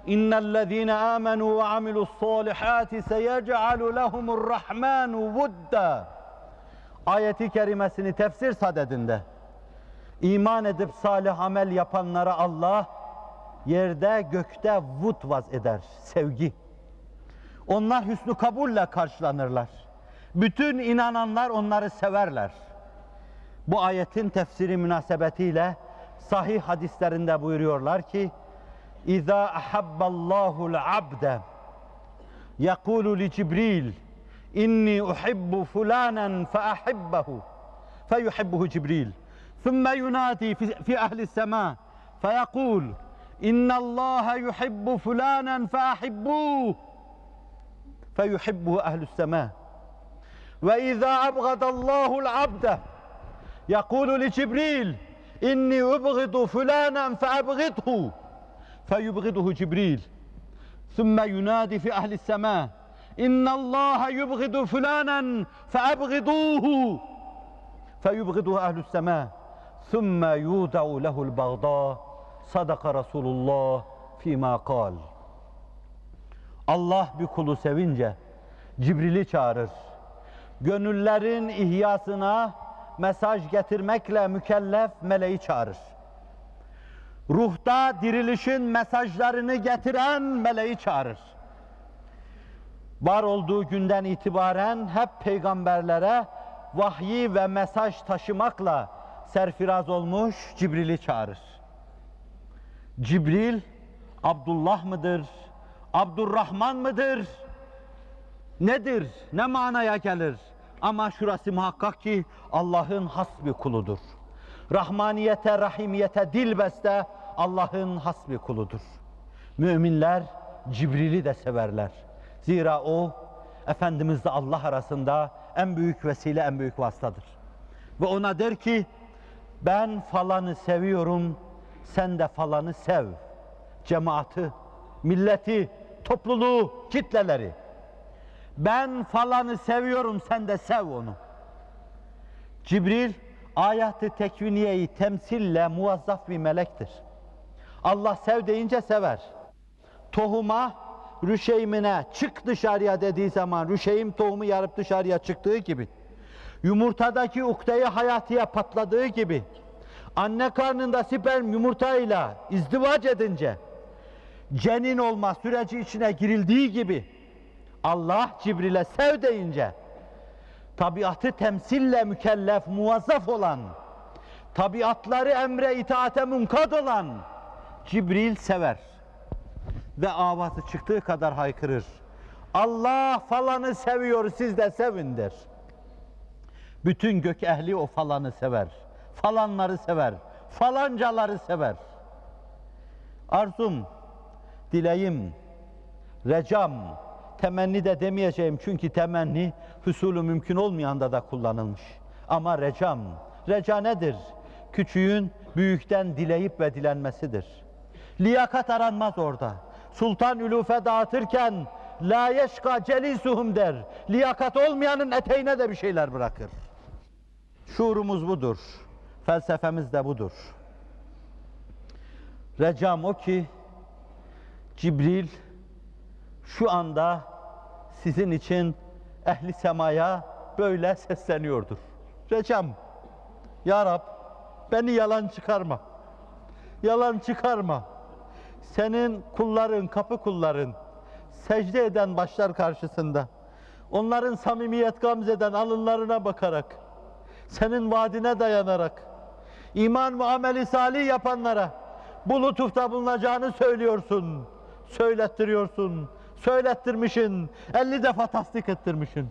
İnnellezîne âmenû ve amilu's-sâlihâti seyec'alu lehumur-rahmânu vudda ayeti kerimesini tefsir sadedinde iman edip salih amel yapanlara Allah yerde gökte vud vaz eder, sevgi. Onlar hüsnü kabulle karşılanırlar. Bütün inananlar onları severler. Bu ayetin tefsiri münasebetiyle sahih hadislerinde buyuruyorlar ki İza ahabballahu al-abde yekulu li Cibril uhibbu fulanen fe ahibbahu feyuhibbuhu Cibril ثم ينادي في أهل السماء فيقول إن الله يحب فلانا فأحبوه فيحبه أهل السماء. وإذا أبغض الله العبد يقول لجبريل إني أبغض فلانا فأبغضه فيبغضه جبريل. ثم ينادي في أهل السماء إن الله يبغض فلانا فأبغضوه فيبغضه أهل السماء ثم يودع له البغضاء صدق رسول الله فيما قال Allah bir kulu sevince Cibril'i çağırır. Gönüllerin ihyasına mesaj getirmekle mükellef meleği çağırır. Ruhta dirilişin mesajlarını getiren meleği çağırır. Var olduğu günden itibaren hep peygamberlere vahyi ve mesaj taşımakla serfiraz olmuş Cibril'i çağırır. Cibril Abdullah mıdır? Abdurrahman mıdır? Nedir? Ne manaya gelir? Ama şurası muhakkak ki Allah'ın has bir kuludur. Rahmaniyete, rahimiyete dilbeste Allah'ın has bir kuludur. Müminler Cibril'i de severler. Zira o Efendimizle Allah arasında en büyük vesile, en büyük vasıtadır. Ve ona der ki ben falanı seviyorum, sen de falanı sev. Cemaati, milleti, topluluğu, kitleleri. Ben falanı seviyorum, sen de sev onu. Cibril, ayatı tekviniyeyi temsille muvazzaf bir melektir. Allah sev deyince sever. Tohuma, rüşeymine çık dışarıya dediği zaman rüşeym tohumu yarıp dışarıya çıktığı gibi, yumurtadaki ukdeyi hayatıya patladığı gibi, anne karnında sperm yumurtayla izdivac edince, cenin olma süreci içine girildiği gibi, Allah Cibril'e sev deyince, tabiatı temsille mükellef, muvazzaf olan, tabiatları emre itaate munkad olan Cibril sever. Ve avazı çıktığı kadar haykırır. Allah falanı seviyor, siz de sevin der. Bütün gök ehli o falanı sever. Falanları sever. Falancaları sever. Arzum, dileğim, recam, temenni de demeyeceğim çünkü temenni husulü mümkün olmayanda da kullanılmış. Ama recam, reca nedir? Küçüğün büyükten dileyip ve dilenmesidir. Liyakat aranmaz orada. Sultan ülufe dağıtırken la yeşka celisuhum der. Liyakat olmayanın eteğine de bir şeyler bırakır. Şuurumuz budur. Felsefemiz de budur. Recam o ki Cibril şu anda sizin için ehli semaya böyle sesleniyordur. Recam, Ya Rab beni yalan çıkarma. Yalan çıkarma. Senin kulların, kapı kulların, secde eden başlar karşısında, onların samimiyet gamzeden alınlarına bakarak, senin vaadine dayanarak, iman ve ameli salih yapanlara bu lütufta bulunacağını söylüyorsun, söylettiriyorsun, söylettirmişin, 50 defa tasdik ettirmişin.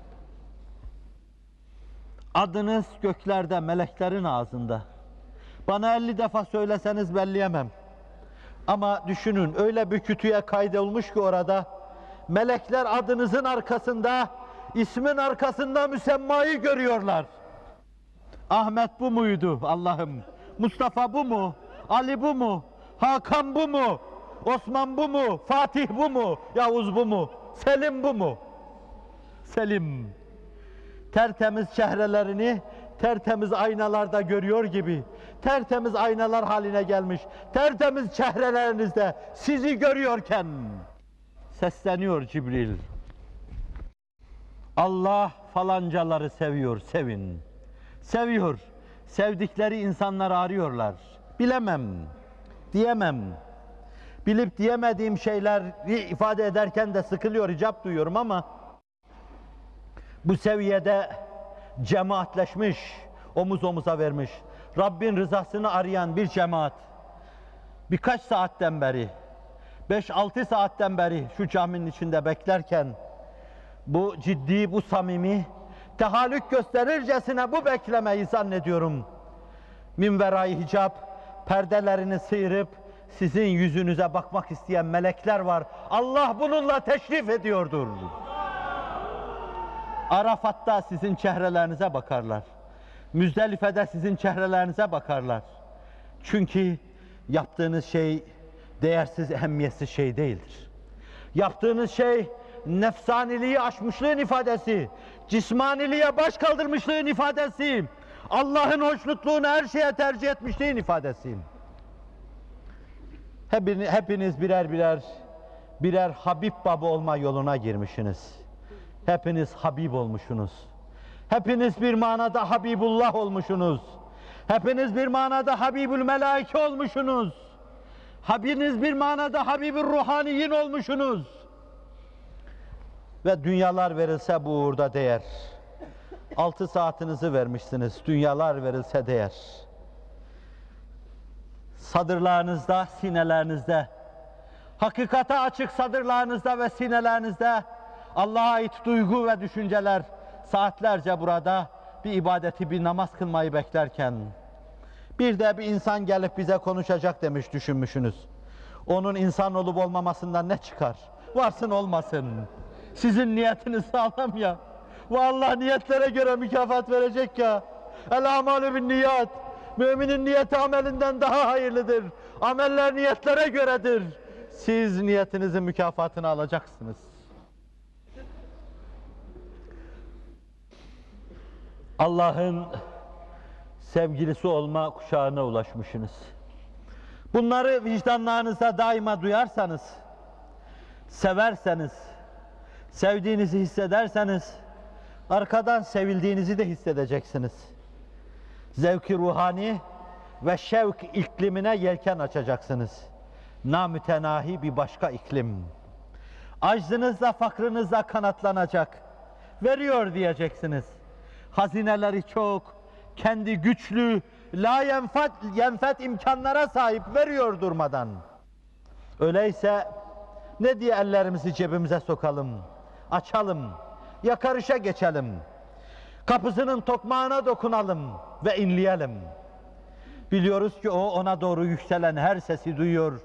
Adınız göklerde, meleklerin ağzında. Bana 50 defa söyleseniz belleyemem. Ama düşünün öyle bir kütüye kaydolmuş ki orada melekler adınızın arkasında, ismin arkasında müsemmayı görüyorlar. Ahmet bu muydu Allah'ım? Mustafa bu mu? Ali bu mu? Hakan bu mu? Osman bu mu? Fatih bu mu? Yavuz bu mu? Selim bu mu? Selim. Tertemiz çehrelerini tertemiz aynalarda görüyor gibi tertemiz aynalar haline gelmiş tertemiz çehrelerinizde sizi görüyorken sesleniyor Cibril. Allah falancaları seviyor, sevin. Seviyor. Sevdikleri insanları arıyorlar. Bilemem, diyemem. Bilip diyemediğim şeyleri ifade ederken de sıkılıyor, icap duyuyorum ama bu seviyede cemaatleşmiş, omuz omuza vermiş, Rabbin rızasını arayan bir cemaat birkaç saatten beri, 5-6 saatten beri şu caminin içinde beklerken bu ciddi, bu samimi, tehallük gösterircesine bu beklemeyi zannediyorum. Minverayı hicap, perdelerini sıyırıp sizin yüzünüze bakmak isteyen melekler var. Allah bununla teşrif ediyordur. Arafat'ta sizin çehrelerinize bakarlar. Müzdelife'de sizin çehrelerinize bakarlar. Çünkü yaptığınız şey değersiz, ehemmiyetsiz şey değildir. Yaptığınız şey nefsaniliği aşmışlığın ifadesi, cismaniliğe baş kaldırmışlığın ifadesi, Allah'ın hoşnutluğunu her şeye tercih etmişliğin ifadesi. Hepiniz, hepiniz birer birer birer Habib baba olma yoluna girmişsiniz. Hepiniz Habib olmuşsunuz. Hepiniz bir manada Habibullah olmuşsunuz. Hepiniz bir manada Habibül Melaike olmuşsunuz. Hepiniz bir manada Habibül Ruhaniyin olmuşsunuz. Ve dünyalar verilse bu uğurda değer. Altı saatinizi vermişsiniz. Dünyalar verilse değer. Sadırlarınızda, sinelerinizde, hakikate açık sadırlarınızda ve sinelerinizde Allah'a ait duygu ve düşünceler saatlerce burada bir ibadeti, bir namaz kılmayı beklerken bir de bir insan gelip bize konuşacak demiş düşünmüşsünüz. Onun insan olup olmamasından ne çıkar? Varsın olmasın. Sizin niyetiniz sağlam ya. Vallahi niyetlere göre mükafat verecek ya. El amalü bin niyat. Müminin niyeti amelinden daha hayırlıdır. Ameller niyetlere göredir. Siz niyetinizin mükafatını alacaksınız. Allah'ın sevgilisi olma kuşağına ulaşmışsınız. Bunları vicdanlarınızda daima duyarsanız, severseniz, sevdiğinizi hissederseniz, arkadan sevildiğinizi de hissedeceksiniz. Zevki ruhani ve şevk iklimine yelken açacaksınız. Namütenahi bir başka iklim. Aczınızla, fakrınızla kanatlanacak. Veriyor diyeceksiniz. Hazineleri çok, kendi güçlü, la yenfet, yenfet imkanlara sahip veriyor durmadan. Öyleyse ne diye ellerimizi cebimize sokalım, açalım, yakarışa geçelim. Kapısının tokmağına dokunalım ve inleyelim. Biliyoruz ki o ona doğru yükselen her sesi duyuyor.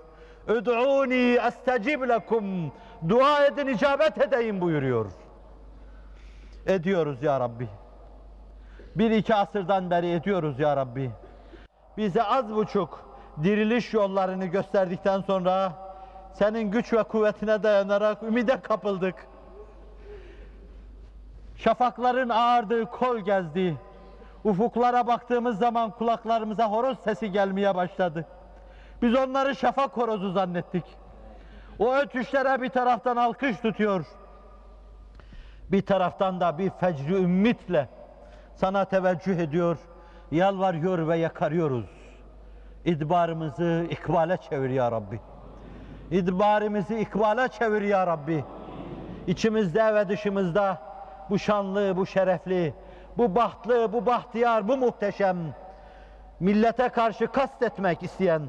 Üd'uni estecib lekum. Dua edin icabet edeyim buyuruyor. Ediyoruz ya Rabbi. Bir iki asırdan beri ediyoruz ya Rabbi. Bize az buçuk diriliş yollarını gösterdikten sonra senin güç ve kuvvetine dayanarak ümide kapıldık. Şafakların ağardığı kol gezdi. Ufuklara baktığımız zaman kulaklarımıza horoz sesi gelmeye başladı. Biz onları şafak horozu zannettik. O ötüşlere bir taraftan alkış tutuyor. Bir taraftan da bir fecri ümmitle sana teveccüh ediyor, yalvarıyor ve yakarıyoruz. İdbarımızı ikbale çevir ya Rabbi. İdbarımızı ikbale çevir ya Rabbi. İçimizde ve dışımızda bu şanlı, bu şerefli, bu bahtlı, bu bahtiyar, bu muhteşem, millete karşı kastetmek isteyen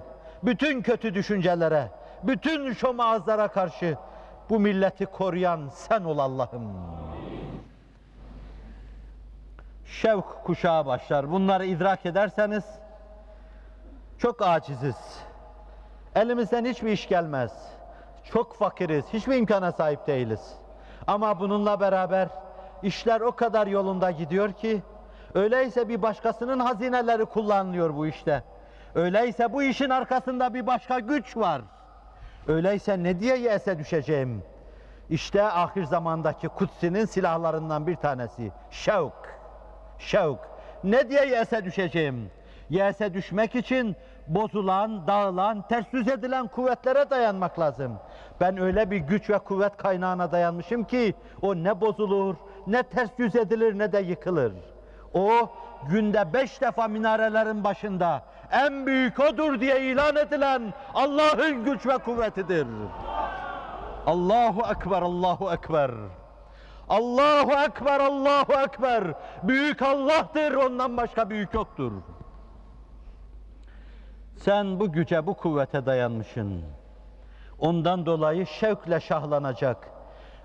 bütün kötü düşüncelere, bütün şomazlara karşı bu milleti koruyan sen ol Allah'ım. Şevk kuşağı başlar. Bunları idrak ederseniz çok aciziz. Elimizden hiçbir iş gelmez. Çok fakiriz. Hiçbir imkana sahip değiliz. Ama bununla beraber işler o kadar yolunda gidiyor ki öyleyse bir başkasının hazineleri kullanılıyor bu işte. Öyleyse bu işin arkasında bir başka güç var. Öyleyse ne diye yese düşeceğim? İşte ahir zamandaki kutsinin silahlarından bir tanesi. Şevk. Şevk. Ne diye yese düşeceğim? Yese düşmek için bozulan, dağılan, ters yüz edilen kuvvetlere dayanmak lazım. Ben öyle bir güç ve kuvvet kaynağına dayanmışım ki o ne bozulur, ne ters yüz edilir ne de yıkılır. O günde beş defa minarelerin başında en büyük odur diye ilan edilen Allah'ın güç ve kuvvetidir. Allahu Ekber, Allahu Ekber. Allahu Ekber, Allahu Ekber. Büyük Allah'tır, ondan başka büyük yoktur. Sen bu güce, bu kuvvete dayanmışsın. Ondan dolayı şevkle şahlanacak.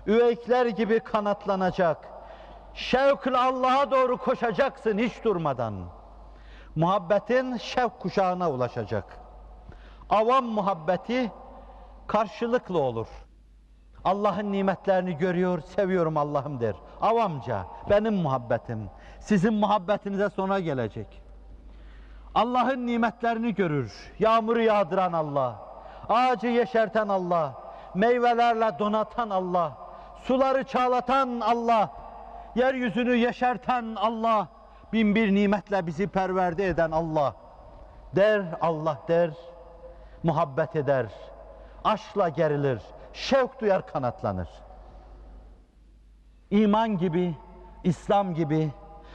Üveykler gibi kanatlanacak. Şevkle Allah'a doğru koşacaksın hiç durmadan. Muhabbetin şevk kuşağına ulaşacak. Avam muhabbeti karşılıklı olur. Allah'ın nimetlerini görüyor, seviyorum Allah'ım der. Avamca, benim muhabbetim. Sizin muhabbetinize sonra gelecek. Allah'ın nimetlerini görür. Yağmuru yağdıran Allah, ağacı yeşerten Allah, meyvelerle donatan Allah, suları çağlatan Allah, yeryüzünü yeşerten Allah, bin bir nimetle bizi perverde eden Allah. Der, Allah der, muhabbet eder, aşkla gerilir, şevk duyar kanatlanır. İman gibi, İslam gibi,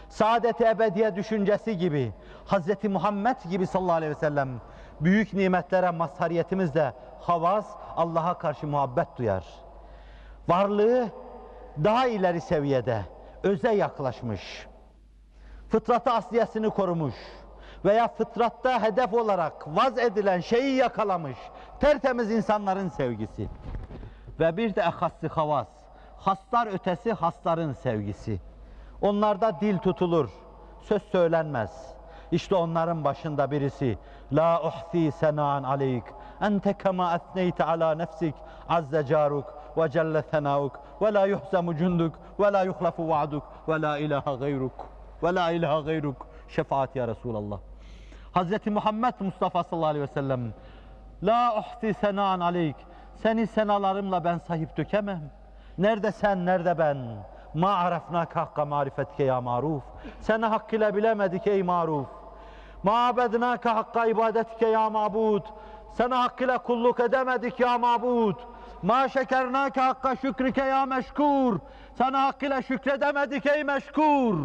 saadet-i ebediye düşüncesi gibi, Hz. Muhammed gibi sallallahu aleyhi ve sellem büyük nimetlere mazhariyetimizle havas Allah'a karşı muhabbet duyar. Varlığı daha ileri seviyede, öze yaklaşmış, fıtratı asliyesini korumuş veya fıtratta hedef olarak vaz edilen şeyi yakalamış tertemiz insanların sevgisi. Ve bir de ehassi havas, haslar ötesi hasların sevgisi. Onlarda dil tutulur, söz söylenmez. İşte onların başında birisi La uhsi senan aleyk ente kema etneyte ala nefsik azze caruk ve celle senauk ve la yuhzemu cunduk ve la yuhlafu va'duk ve la ilahe gayruk ve la ilahe gayruk şefaat ya Resulallah. Hz. Muhammed Mustafa sallallahu aleyhi ve sellem La uhsi senan aleyk seni senalarımla ben sahip dökemem. Nerede sen, nerede ben? Ma arafnaka hakka marifetke ya maruf. Seni hakkıyla bilemedik ey maruf. Ma abednaka hakka ibadetke ya mabud. Sana hakkıyla kulluk edemedik ya mabud. Ma şekernaka hakka şükrike ya meşkur. Sana hakkıyla şükredemedik ey meşkur.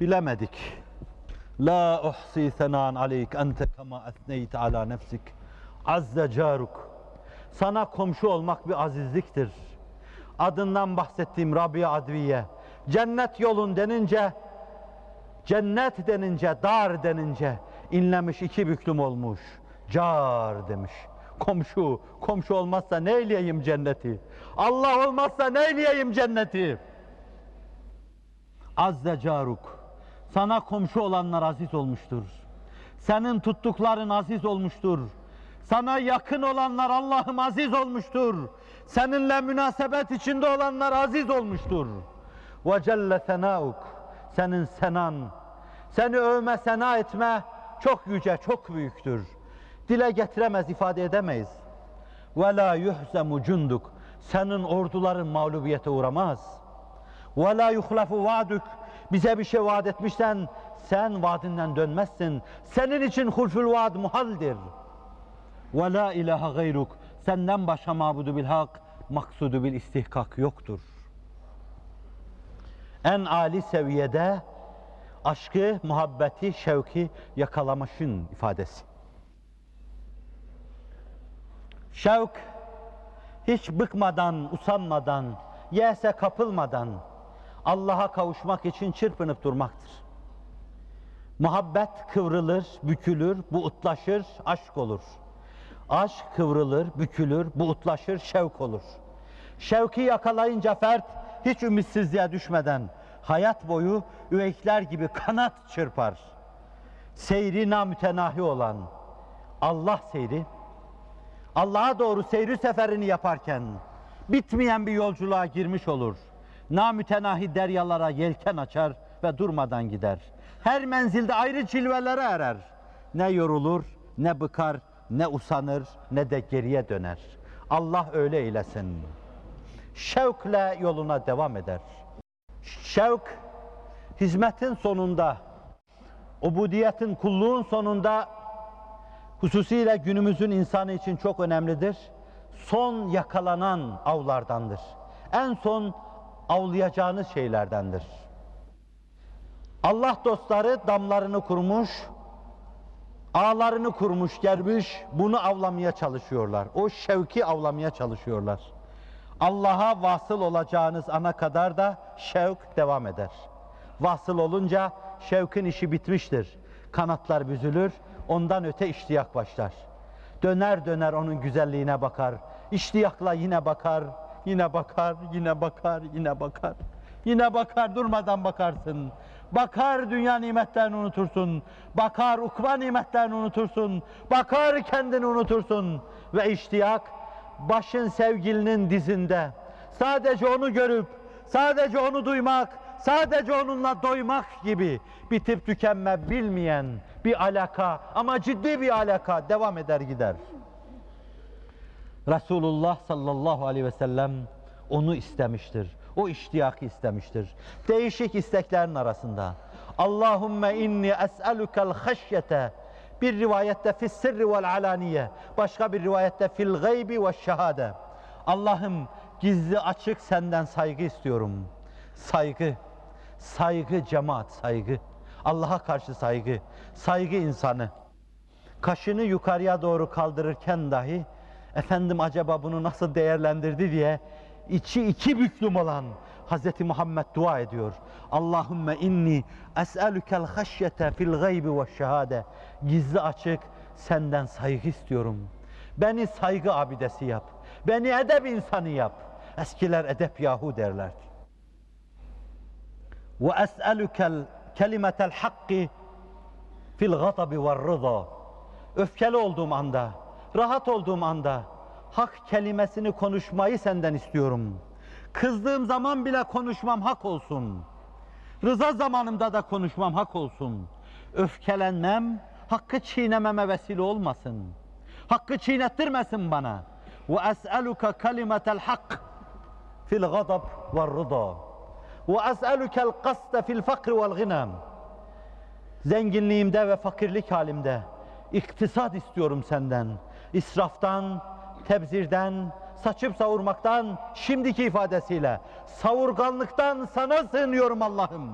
Bilemedik. La uhsi senan aleyk ente kema etneyte ala nefsik. Azze caruk. Sana komşu olmak bir azizliktir. Adından bahsettiğim Rabia Adviye. Cennet yolun denince, cennet denince, dar denince inlemiş iki büklüm olmuş. Car demiş. Komşu, komşu olmazsa ne eyleyeyim cenneti? Allah olmazsa ne eyleyeyim cenneti? Azze caruk. Sana komşu olanlar aziz olmuştur. Senin tuttukların aziz olmuştur. Sana yakın olanlar Allah'ım aziz olmuştur. Seninle münasebet içinde olanlar aziz olmuştur. Ve celle senauk. Senin senan, seni övme, sena etme çok yüce, çok büyüktür. Dile getiremez, ifade edemeyiz. Ve la yuhzemu cunduk. Senin orduların mağlubiyete uğramaz. Ve la yuhlafu vaaduk. Bize bir şey vaat etmişsen sen vaadinden dönmezsin. Senin için hulful vaad muhaldir. Ve la ilahe gayruk. Senden başka mabudu bil hak, maksudu bil istihkak yoktur. En âli seviyede aşkı, muhabbeti, şevki yakalamışın ifadesi. Şevk, hiç bıkmadan, usanmadan, yese kapılmadan Allah'a kavuşmak için çırpınıp durmaktır. Muhabbet kıvrılır, bükülür, buğutlaşır, aşk olur. Aşk kıvrılır, bükülür, buğutlaşır, şevk olur. Şevki yakalayınca fert hiç ümitsizliğe düşmeden hayat boyu üveykler gibi kanat çırpar. Seyri namütenahi olan Allah seyri, Allah'a doğru seyri seferini yaparken bitmeyen bir yolculuğa girmiş olur. Namütenahi deryalara yelken açar ve durmadan gider. Her menzilde ayrı cilvelere erer. Ne yorulur, ne bıkar, ne usanır, ne de geriye döner. Allah öyle eylesin. Şevkle yoluna devam eder. Şevk, hizmetin sonunda, ubudiyetin, kulluğun sonunda hususiyle günümüzün insanı için çok önemlidir. Son yakalanan avlardandır. En son avlayacağınız şeylerdendir. Allah dostları damlarını kurmuş, ağlarını kurmuş, germiş, bunu avlamaya çalışıyorlar. O şevki avlamaya çalışıyorlar. Allah'a vasıl olacağınız ana kadar da şevk devam eder. Vasıl olunca şevkin işi bitmiştir. Kanatlar büzülür, ondan öte iştiyak başlar. Döner döner onun güzelliğine bakar. İştiyakla yine bakar, yine bakar, yine bakar, yine bakar. Yine bakar, durmadan bakarsın. Bakar dünya nimetlerini unutursun. Bakar ukba nimetlerini unutursun. Bakar kendini unutursun. Ve iştiyak başın sevgilinin dizinde. Sadece onu görüp, sadece onu duymak, sadece onunla doymak gibi bitip tükenme bilmeyen bir alaka ama ciddi bir alaka devam eder gider. Resulullah sallallahu aleyhi ve sellem onu istemiştir. O iştiyakı istemiştir. Değişik isteklerin arasında. Allahümme inni es'elukel haşyete bir rivayette fis sirri vel alaniye başka bir rivayette fil gaybi ve şehade. Allah'ım gizli açık senden saygı istiyorum. Saygı, saygı cemaat, saygı. Allah'a karşı saygı, saygı insanı. Kaşını yukarıya doğru kaldırırken dahi efendim acaba bunu nasıl değerlendirdi diye içi iki büklüm olan Hz. Muhammed dua ediyor. Allahümme inni es'elükel haşyete fil gaybi ve şehade. Gizli açık senden saygı istiyorum. Beni saygı abidesi yap. Beni edep insanı yap. Eskiler edep yahu derlerdi. Ve es'elükel kelimetel hakki fil gadabi ve rıza. Öfkeli olduğum anda, rahat olduğum anda hak kelimesini konuşmayı senden istiyorum. Kızdığım zaman bile konuşmam hak olsun. Rıza zamanımda da konuşmam hak olsun. Öfkelenmem, hakkı çiğnememe vesile olmasın. Hakkı çiğnettirmesin bana. Ve es'eluke kelimetel hak fil gadab ve rıda. Ve es'elukel kasde fil fakr vel ginem. Zenginliğimde ve fakirlik halimde iktisat istiyorum senden. İsraftan, tebzirden, saçıp savurmaktan, şimdiki ifadesiyle savurganlıktan sana sığınıyorum Allah'ım.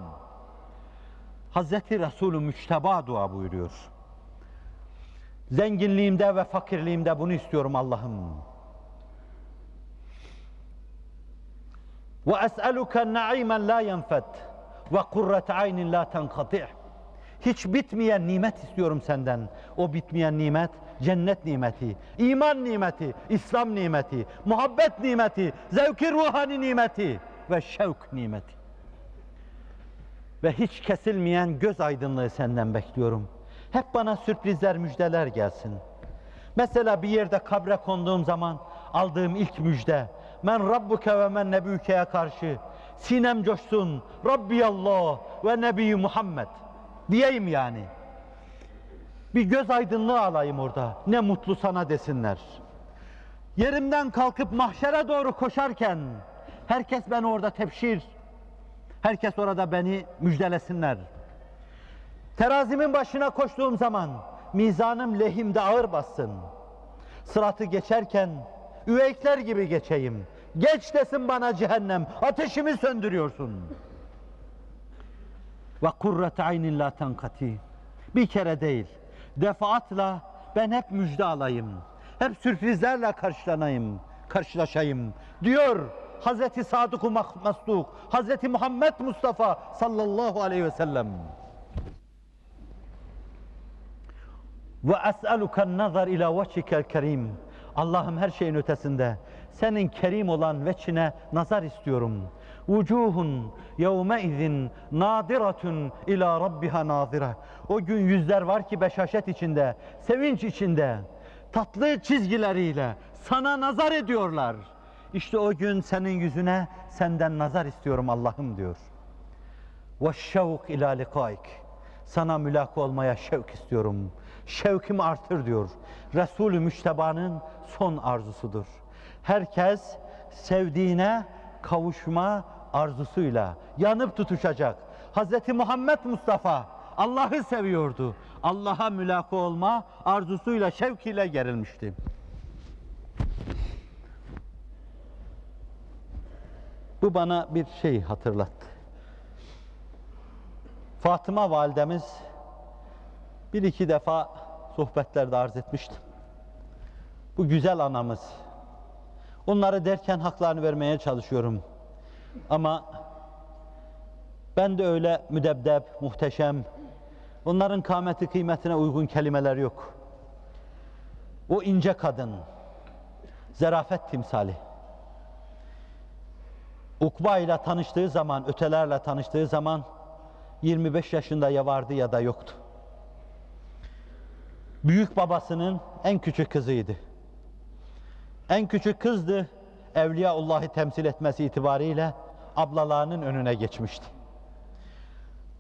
Hazreti Resulü Müçteba dua buyuruyor. Zenginliğimde ve fakirliğimde bunu istiyorum Allah'ım. Ve es'eluke na'imen la yenfet ve kurret aynin la tenkati'. Hiç bitmeyen nimet istiyorum senden. O bitmeyen nimet cennet nimeti, iman nimeti, İslam nimeti, muhabbet nimeti, zevki ruhani nimeti ve şevk nimeti. Ve hiç kesilmeyen göz aydınlığı senden bekliyorum. Hep bana sürprizler, müjdeler gelsin. Mesela bir yerde kabre konduğum zaman aldığım ilk müjde men rabbuke ve men nebüke'ye karşı sinem coşsun Rabbi Allah ve Nebi Muhammed diyeyim yani. Bir göz aydınlığı alayım orada. Ne mutlu sana desinler. Yerimden kalkıp mahşere doğru koşarken herkes beni orada tepşir. Herkes orada beni müjdelesinler. Terazimin başına koştuğum zaman mizanım lehimde ağır bassın. Sıratı geçerken üveykler gibi geçeyim. Geç desin bana cehennem, ateşimi söndürüyorsun. Ve kurrete aynin la tenkati. Bir kere değil, defaatla ben hep müjde alayım. Hep sürprizlerle karşılanayım, karşılaşayım diyor Hazreti Sadık-ı Masduk, Hazreti Muhammed Mustafa sallallahu aleyhi ve sellem. Ve es'eluken nazar ila vecikel kerim. Allah'ım her şeyin ötesinde senin kerim olan veçine nazar istiyorum. Vucuhun yevme izin nadiratun ila rabbiha nazira. O gün yüzler var ki beşaşet içinde, sevinç içinde, tatlı çizgileriyle sana nazar ediyorlar. İşte o gün senin yüzüne senden nazar istiyorum Allah'ım diyor. Ve şevk ila likaik. Sana mülaka olmaya şevk istiyorum. Şevkimi artır diyor. Resulü Müşteba'nın son arzusudur. Herkes sevdiğine kavuşma arzusuyla yanıp tutuşacak. Hz. Muhammed Mustafa Allah'ı seviyordu. Allah'a mülaka olma arzusuyla, şevkiyle gerilmişti. Bu bana bir şey hatırlattı. Fatıma validemiz bir iki defa sohbetlerde arz etmiştim. Bu güzel anamız. Onları derken haklarını vermeye çalışıyorum. Ama ben de öyle müdebdeb, muhteşem, onların kâmeti kıymetine uygun kelimeler yok. O ince kadın, zerafet timsali. Ukba ile tanıştığı zaman, ötelerle tanıştığı zaman 25 yaşında ya vardı ya da yoktu. Büyük babasının en küçük kızıydı. En küçük kızdı. Evliyaullah'ı temsil etmesi itibariyle ablalarının önüne geçmişti.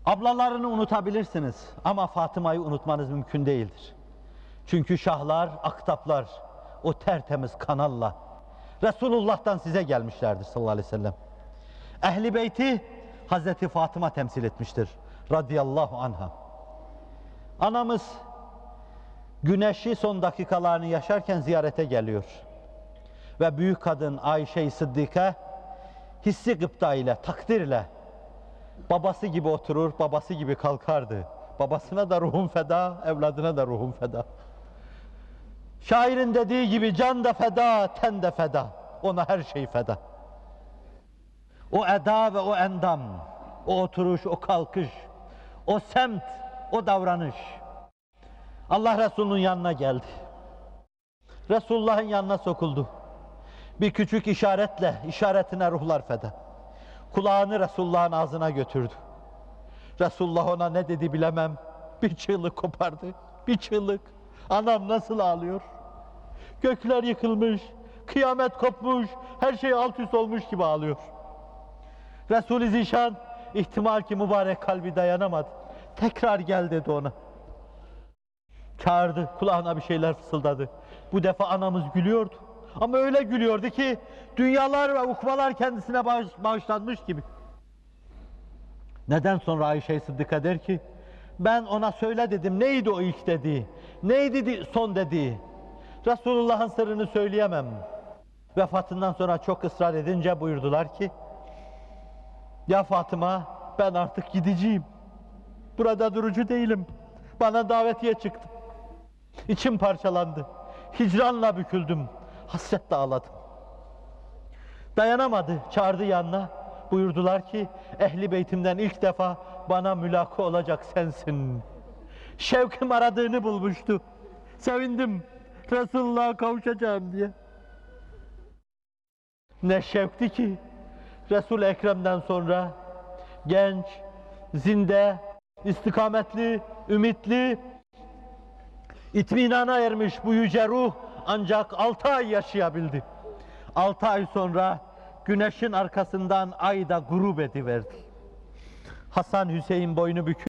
Ablalarını unutabilirsiniz ama Fatıma'yı unutmanız mümkün değildir. Çünkü şahlar, aktaplar o tertemiz kanalla Resulullah'tan size gelmişlerdir sallallahu aleyhi ve sellem. Ehli beyti Hazreti Fatıma temsil etmiştir radıyallahu anha. Anamız güneşi son dakikalarını yaşarken ziyarete geliyor. Ve büyük kadın Ayşe-i Sıddika hissi gıpta ile, takdirle babası gibi oturur, babası gibi kalkardı. Babasına da ruhum feda, evladına da ruhum feda. Şairin dediği gibi can da feda, ten de feda. Ona her şey feda. O eda ve o endam, o oturuş, o kalkış, o semt, o davranış. Allah Resulü'nün yanına geldi. Resulullah'ın yanına sokuldu. Bir küçük işaretle, işaretine ruhlar feda. Kulağını Resulullah'ın ağzına götürdü. Resulullah ona ne dedi bilemem. Bir çığlık kopardı. Bir çığlık. Anam nasıl ağlıyor? Gökler yıkılmış, kıyamet kopmuş, her şey alt üst olmuş gibi ağlıyor. Resul-i Zişan ihtimal ki mübarek kalbi dayanamadı. Tekrar gel dedi ona. Çağırdı, kulağına bir şeyler fısıldadı. Bu defa anamız gülüyordu. Ama öyle gülüyordu ki dünyalar ve ukvalar kendisine bağış, bağışlanmış gibi. Neden sonra Ayşe Sıddık'a der ki ben ona söyle dedim neydi o ilk dediği, neydi di- son dediği. Resulullah'ın sırrını söyleyemem. Vefatından sonra çok ısrar edince buyurdular ki ya Fatıma ben artık gideceğim. Burada durucu değilim. Bana davetiye çıktı. İçim parçalandı. Hicranla büküldüm. Hasretle ağladım. Dayanamadı. Çağırdı yanına. Buyurdular ki ehli beytimden ilk defa bana mülaka olacak sensin. Şevkim aradığını bulmuştu. Sevindim. Resulullah'a kavuşacağım diye. Ne şevkti ki Resul Ekrem'den sonra genç, zinde, istikametli, ümitli, İtminana ermiş bu yüce ruh ancak altı ay yaşayabildi. Altı ay sonra güneşin arkasından ay da grup ediverdi. Hasan Hüseyin boynu bükük.